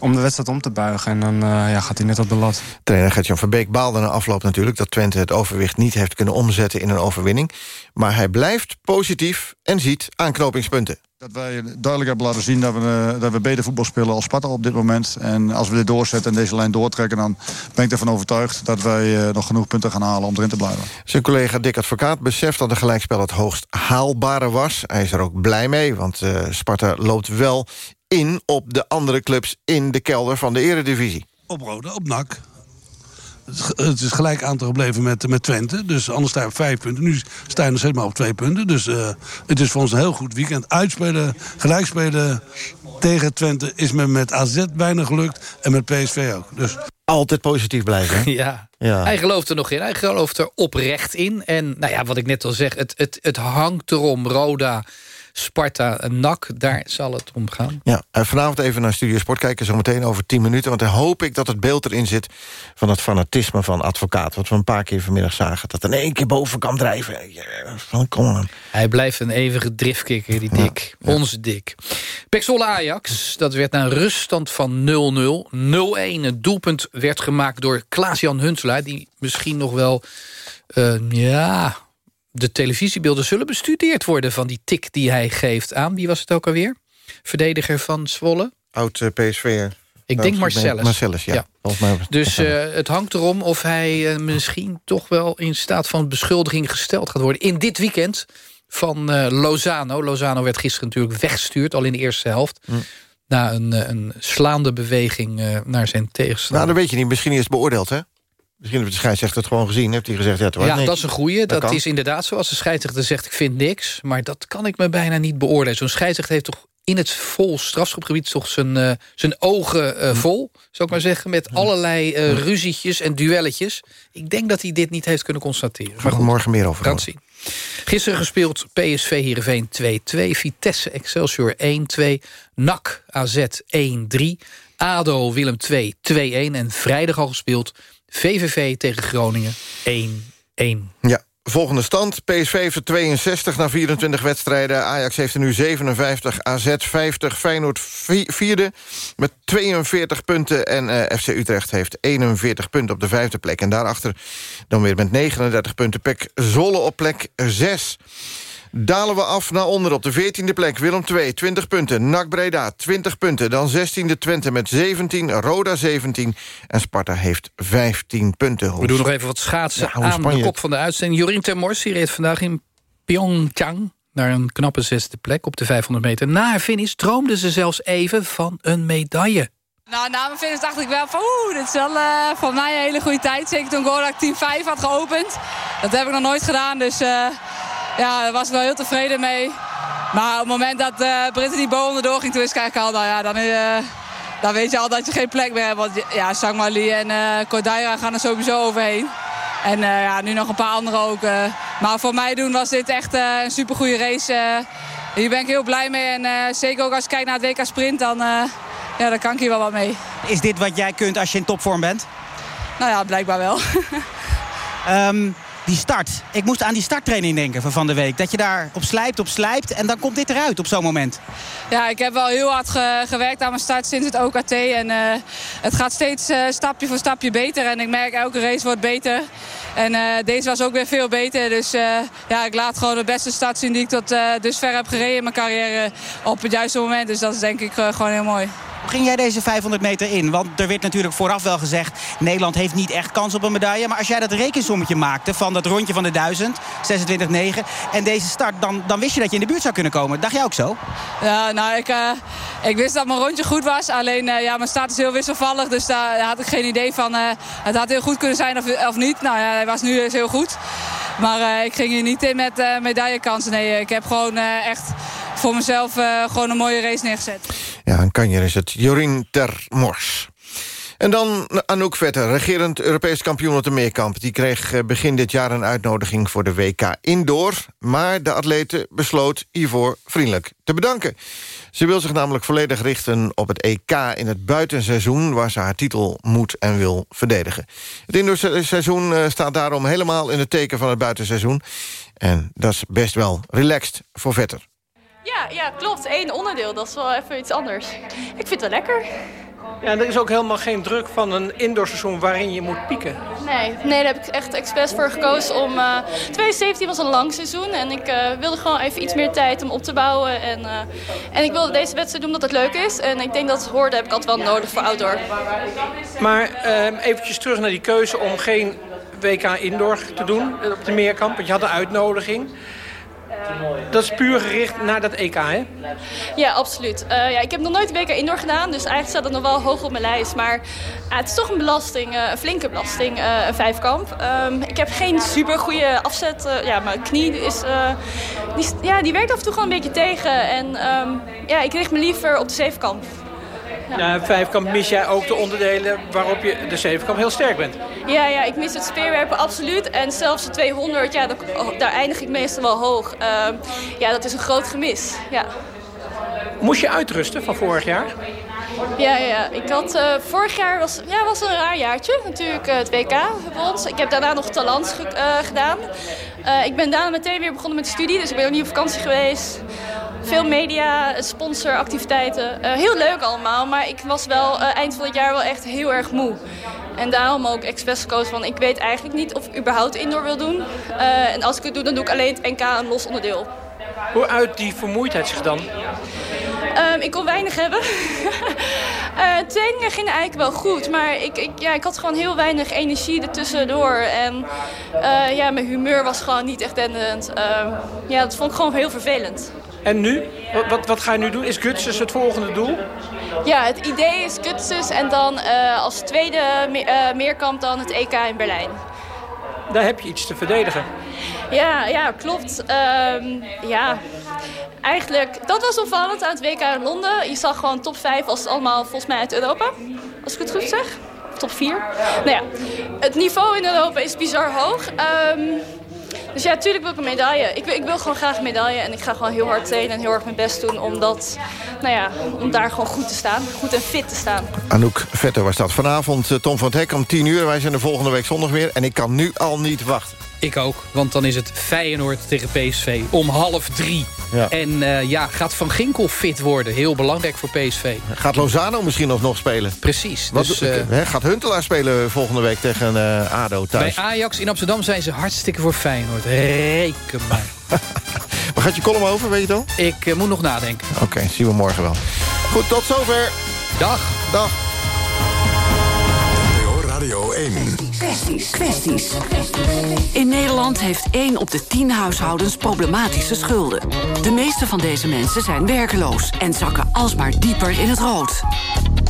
om de wedstrijd om te buigen. En dan eh, ja, gaat hij net op de lat. Trainer Gertjan van Beek baalde na afloop natuurlijk... dat Twente het overwicht niet heeft kunnen omzetten in een overwinning. Maar hij blijft positief en ziet aanknopingspunten. Dat wij duidelijk hebben laten zien dat we, eh, dat we beter voetbal spelen als Sparta op dit moment. En als we dit doorzetten en deze lijn doortrekken... dan ben ik ervan overtuigd dat wij eh, nog genoeg punten gaan halen om erin te blijven. Zijn collega Dick Advocaat beseft dat een gelijkspel het hoogst haalbare was. Hij is er ook blij mee, want eh, Sparta loopt wel in op de andere clubs in de kelder van de eredivisie. Op Rode, op NAC. Het is- gelijk aantal gebleven met, met Twente. Dus anders sta je op vijf punten. Nu sta je nog steeds maar op twee punten. Dus eh, het is voor ons een heel goed weekend. Uitspelen, gelijk spelen tegen Twente is me met AZ bijna gelukt. En met PSV ook. Dus Altijd positief blijven, hè? Ja. Ja. Hij gelooft er nog in. Hij gelooft er oprecht in. En nou ja, wat ik net al zeg, het, het, het hangt erom. Roda Sparta en NAC, daar zal het om gaan. Ja, en vanavond even naar Studio Sport kijken, zo meteen over 10 minuten. Want dan hoop ik dat het beeld erin zit van het fanatisme van advocaat. Wat we een paar keer vanmiddag zagen. Dat in één keer boven kan drijven. Ja, van, kom aan. Hij blijft een eeuwige driftkikker, die Dick. Onze Dick. Pexolle Ajax, dat werd naar ruststand van 0-0. 0-1, het doelpunt werd gemaakt door Klaas-Jan Huntelaar... die misschien nog wel, eh, ja... de televisiebeelden zullen bestudeerd worden... van die tik die hij geeft aan. Wie was het ook alweer? Verdediger van Zwolle? Oud uh, PSV. Ik denk Marcellus. Marcellus, ja. dus uh, het hangt erom of hij uh, misschien toch wel in staat van beschuldiging gesteld gaat worden. In dit weekend van Lozano. Lozano werd gisteren natuurlijk weggestuurd, al in de eerste helft. Hm. Na een, een slaande beweging naar zijn tegenstander. Nou, dat weet je niet. Misschien eerst beoordeeld, hè? Misschien heeft de scheidsrechter het gewoon gezien. Heeft hij gezegd, ja, het was ja niks. dat is een goeie. Dat, is inderdaad zo. Als de scheidsrechter zegt, ik vind niks. Maar dat kan ik me bijna niet beoordelen. Zo'n scheidsrechter heeft toch in het vol strafschopgebied toch zijn, uh, zijn ogen uh, vol, zou ik maar zeggen, met allerlei uh, ruzietjes en duelletjes. Ik denk dat hij dit niet heeft kunnen constateren. Maar goed, morgen meer over. Gaan zien. Gisteren gespeeld PSV Heerenveen 2-2, Vitesse Excelsior 1-2, NAC AZ 1-3, ADO Willem 2 2-1 en vrijdag al gespeeld VVV tegen Groningen 1-1. Ja, Volgende stand. PSV heeft er 62 na 24 wedstrijden. Ajax heeft er nu 57. AZ 50. Feyenoord vierde met 42 punten. En uh, FC Utrecht heeft 41 punten op de vijfde plek. En daarachter dan weer met 39 punten. Pek Zolle op plek 6. Dalen we af naar onder op de 14e plek. Willem 2, 20 punten. NAC Breda, 20 punten. Dan 16e Twente met 17. Roda 17. En Sparta heeft 15 punten. We doen nog even wat schaatsen ja, aan de kop van de uitzending. Jorien Termors die reed vandaag in Pyeongchang... naar een knappe zesde plek op de 500 meter. Na haar finish droomde ze zelfs even van een medaille. Nou, na mijn finish dacht ik wel van oeh, dit is wel uh, voor mij een hele goede tijd. Zeker toen Gorak team 5 had geopend. Dat heb ik nog nooit gedaan, dus... Uh, ja, daar was ik wel heel tevreden mee. Maar op het moment dat uh, Brittany Bow onderdoor ging, toen wist ik al, nou ja, dan, uh, dan weet je al dat je geen plek meer hebt. Want ja, Sangmali en uh, Kodaira gaan er sowieso overheen. En ja, nu nog een paar anderen ook. maar voor mij doen was dit echt een supergoeie race. hier ben ik heel blij mee. En zeker ook als je kijkt naar het WK Sprint, dan, ja, dan kan ik hier wel wat mee. Is dit wat jij kunt als je in topvorm bent? Nou ja, blijkbaar wel. um, die start. Ik moest aan die starttraining denken van van de week. Dat je daar op slijpt, op slijpt en dan komt dit eruit op zo'n moment. Ja, ik heb wel heel hard ge gewerkt aan mijn start sinds het OKT. En uh, het gaat steeds uh, stapje voor stapje beter. En ik merk elke race wordt beter. En uh, deze was ook weer veel beter. Dus ja, ik laat gewoon de beste start zien die ik tot dusver heb gereden in mijn carrière op het juiste moment. Dus dat is denk ik gewoon heel mooi. Hoe ging jij deze 500 meter in? Want er werd natuurlijk vooraf wel gezegd... Nederland heeft niet echt kans op een medaille. Maar als jij dat rekensommetje maakte van dat rondje van de 1000... 26-9 en deze start... Dan, dan wist je dat je in de buurt zou kunnen komen. Dacht jij ook zo? Ja, nou, ik, uh, ik wist dat mijn rondje goed was. Alleen, uh, ja, mijn start is heel wisselvallig. Dus daar had ik geen idee van... Uh, het had heel goed kunnen zijn of, of niet. Nou ja, hij was nu dus heel goed. Maar ik ging hier niet in met medaillekansen. Nee, ik heb gewoon echt voor mezelf uh, gewoon een mooie race neergezet. Ja, een kanjer is het. Jorien Termors. En dan Anouk Vetter, regerend Europees kampioen op de meerkamp. Die kreeg begin dit jaar een uitnodiging voor de WK Indoor. Maar de atlete besloot Ivor vriendelijk te bedanken. Ze wil zich namelijk volledig richten op het EK in het buitenseizoen... waar ze haar titel moet en wil verdedigen. Het indoorseizoen staat daarom helemaal in het teken van het buitenseizoen. En dat is best wel relaxed voor Vetter. Ja, ja, klopt. Eén onderdeel, dat is wel even iets anders. Ik vind het wel lekker. Ja, en er is ook helemaal geen druk van een indoorseizoen waarin je moet pieken. Nee, nee daar heb ik echt expres voor gekozen om... Uh, 2017 was een lang seizoen en ik uh, wilde gewoon even iets meer tijd om op te bouwen. En, uh, en ik wilde deze wedstrijd doen omdat het leuk is. En ik denk dat hoorde heb ik altijd wel nodig voor outdoor. Maar eventjes terug naar die keuze om geen WK indoor te doen op de meerkamp. Want je had een uitnodiging. Dat is puur gericht naar dat EK, hè? Ja, absoluut. Uh, ja, ik heb nog nooit een WK indoor gedaan, dus eigenlijk staat het nog wel hoog op mijn lijst. Maar uh, het is toch een belasting, uh, een flinke belasting, een vijfkamp. Um, ik heb geen super goede afzet. ja, mijn knie is, die, ja, die werkt af en toe gewoon een beetje tegen. En um, ja, ik richt me liever op de zevenkamp. Na vijfkamp mis jij ook de onderdelen waarop je de zevenkamp heel sterk bent. Ja, ja, ik mis het speerwerpen absoluut. En zelfs de 200, ja, daar, daar eindig ik meestal wel hoog. Ehm, ja, dat is een groot gemis. Ja. Moest je uitrusten van vorig jaar? Ja, ja. Ik had, eh, vorig jaar was, ja, was een raar jaartje. Natuurlijk uh, het WK gebond. Ik heb daarna nog talents ge uh, gedaan. ik ben daarna meteen weer begonnen met de studie. Dus ik ben ook niet op vakantie geweest. Veel media, sponsoractiviteiten. heel leuk allemaal. Maar ik was wel eind van het jaar wel echt heel erg moe. En daarom ook expres gekozen van ik weet eigenlijk niet of ik überhaupt indoor wil doen. en als ik het doe, dan doe ik alleen het NK een los onderdeel. Hoe uit die vermoeidheid zich dan? Um, ik kon weinig hebben. uh, trainingen gingen eigenlijk wel goed. Maar ik, ik, ja, ik had gewoon heel weinig energie ertussendoor. En uh, ja, mijn humeur was gewoon niet echt dendend. Uh, ja, dat vond ik gewoon heel vervelend. En nu? Wat, wat, wat ga je nu doen? Is Gutsus het volgende doel? Ja, het idee is Gutsus en dan uh, als tweede me meerkamp dan het EK in Berlijn. Daar heb je iets te verdedigen. Ja, ja klopt. Um, ja, eigenlijk, dat was opvallend aan het WK in Londen. Je zag gewoon top 5 als het allemaal volgens mij uit Europa. Als ik het goed zeg. Top 4. Nou ja, het niveau in Europa is bizar hoog. Um, dus ja, natuurlijk wil ik een medaille. Ik wil, ik wil gewoon graag een medaille. En ik ga gewoon heel hard trainen en heel erg mijn best doen. Om, dat, nou ja, om daar gewoon goed te staan. Goed en fit te staan. Anouk Vetter was dat. Vanavond uh, Tom van het Hek om 10 uur. Wij zijn de volgende week zondag weer. En ik kan nu al niet wachten. Ik ook, want dan is het Feyenoord tegen PSV om half drie. Ja. En uh, ja, gaat Van Ginkel fit worden. Heel belangrijk voor PSV. Gaat Lozano misschien nog, nog spelen? Precies. Wat, dus, uh, gaat Huntelaar spelen volgende week tegen uh, ADO thuis? Bij Ajax in Amsterdam zijn ze hartstikke voor Feyenoord. Reken maar. Waar gaat je column over, weet je dan? Ik moet nog nadenken. Oké, okay, zien we morgen wel. Goed, tot zover. Dag. Dag. Radio 1. Kwesties. Kwesties. In Nederland heeft 1 op de 10 huishoudens problematische schulden. De meeste van deze mensen zijn werkeloos en zakken alsmaar dieper in het rood.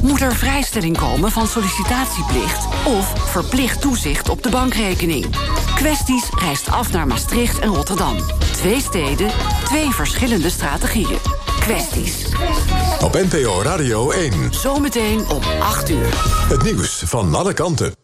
Moet er vrijstelling komen van sollicitatieplicht of verplicht toezicht op de bankrekening? Kwesties reist af naar Maastricht en Rotterdam. Twee steden, twee verschillende strategieën. Kwesties. Op NPO Radio 1. Zometeen om 8 uur. Het nieuws van alle kanten.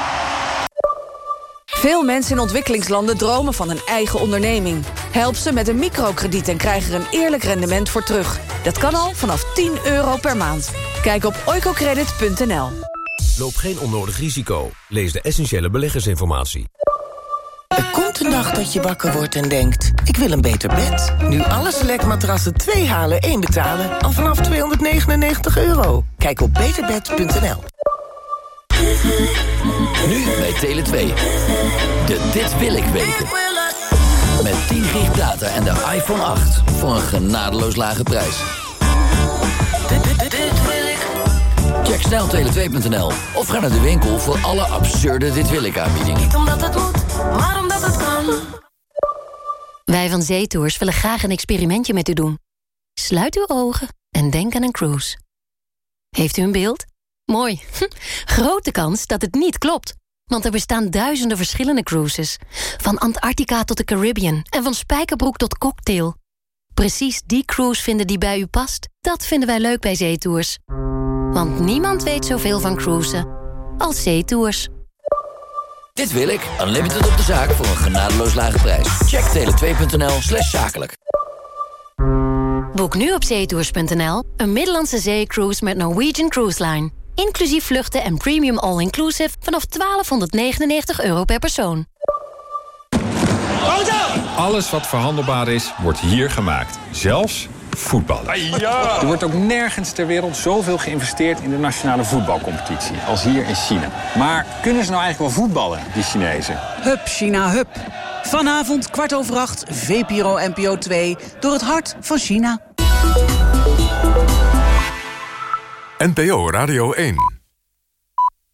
Veel mensen in ontwikkelingslanden dromen van een eigen onderneming. Help ze met een microkrediet en krijg er een eerlijk rendement voor terug. Dat kan al vanaf 10 euro per maand. Kijk op oicocredit.nl. Loop geen onnodig risico. Lees de essentiële beleggersinformatie. Er komt een dag dat je wakker wordt en denkt... ik wil een beter bed. Nu alle selectmatrassen 2 halen, 1 betalen. Al vanaf 299 euro. Kijk op beterbed.nl. Nu bij Tele2. De Dit Wil Ik weken. Met 10 gig data en de iPhone 8 voor een genadeloos lage prijs. Check snel tele2.nl of ga naar de winkel voor alle absurde Dit Wil Ik aanbiedingen. Niet omdat het moet, maar omdat het kan. Wij van Zeetours willen graag een experimentje met u doen. Sluit uw ogen en denk aan een cruise. Heeft u een beeld? Mooi. Grote kans dat het niet klopt. Want er bestaan duizenden verschillende cruises. Van Antarctica tot de Caribbean en van spijkerbroek tot cocktail. Precies die cruise vinden die bij u past, dat vinden wij leuk bij zeetours. Want niemand weet zoveel van cruisen als zeetours. Dit wil ik. Unlimited op de zaak voor een genadeloos lage prijs. Check tele2.nl slash zakelijk. Boek nu op zeetours.nl een Middellandse zeecruise met Norwegian Cruise Line. Inclusief vluchten en premium all-inclusive vanaf 1299 euro per persoon. Alles wat verhandelbaar is, wordt hier gemaakt. Zelfs voetballen. Er wordt ook nergens ter wereld zoveel geïnvesteerd in de nationale voetbalcompetitie als hier in China. Maar kunnen ze nou eigenlijk wel voetballen, die Chinezen? Hup, China, hup. Vanavond kwart over acht, VPRO NPO 2, door het hart van China. NPO Radio 1.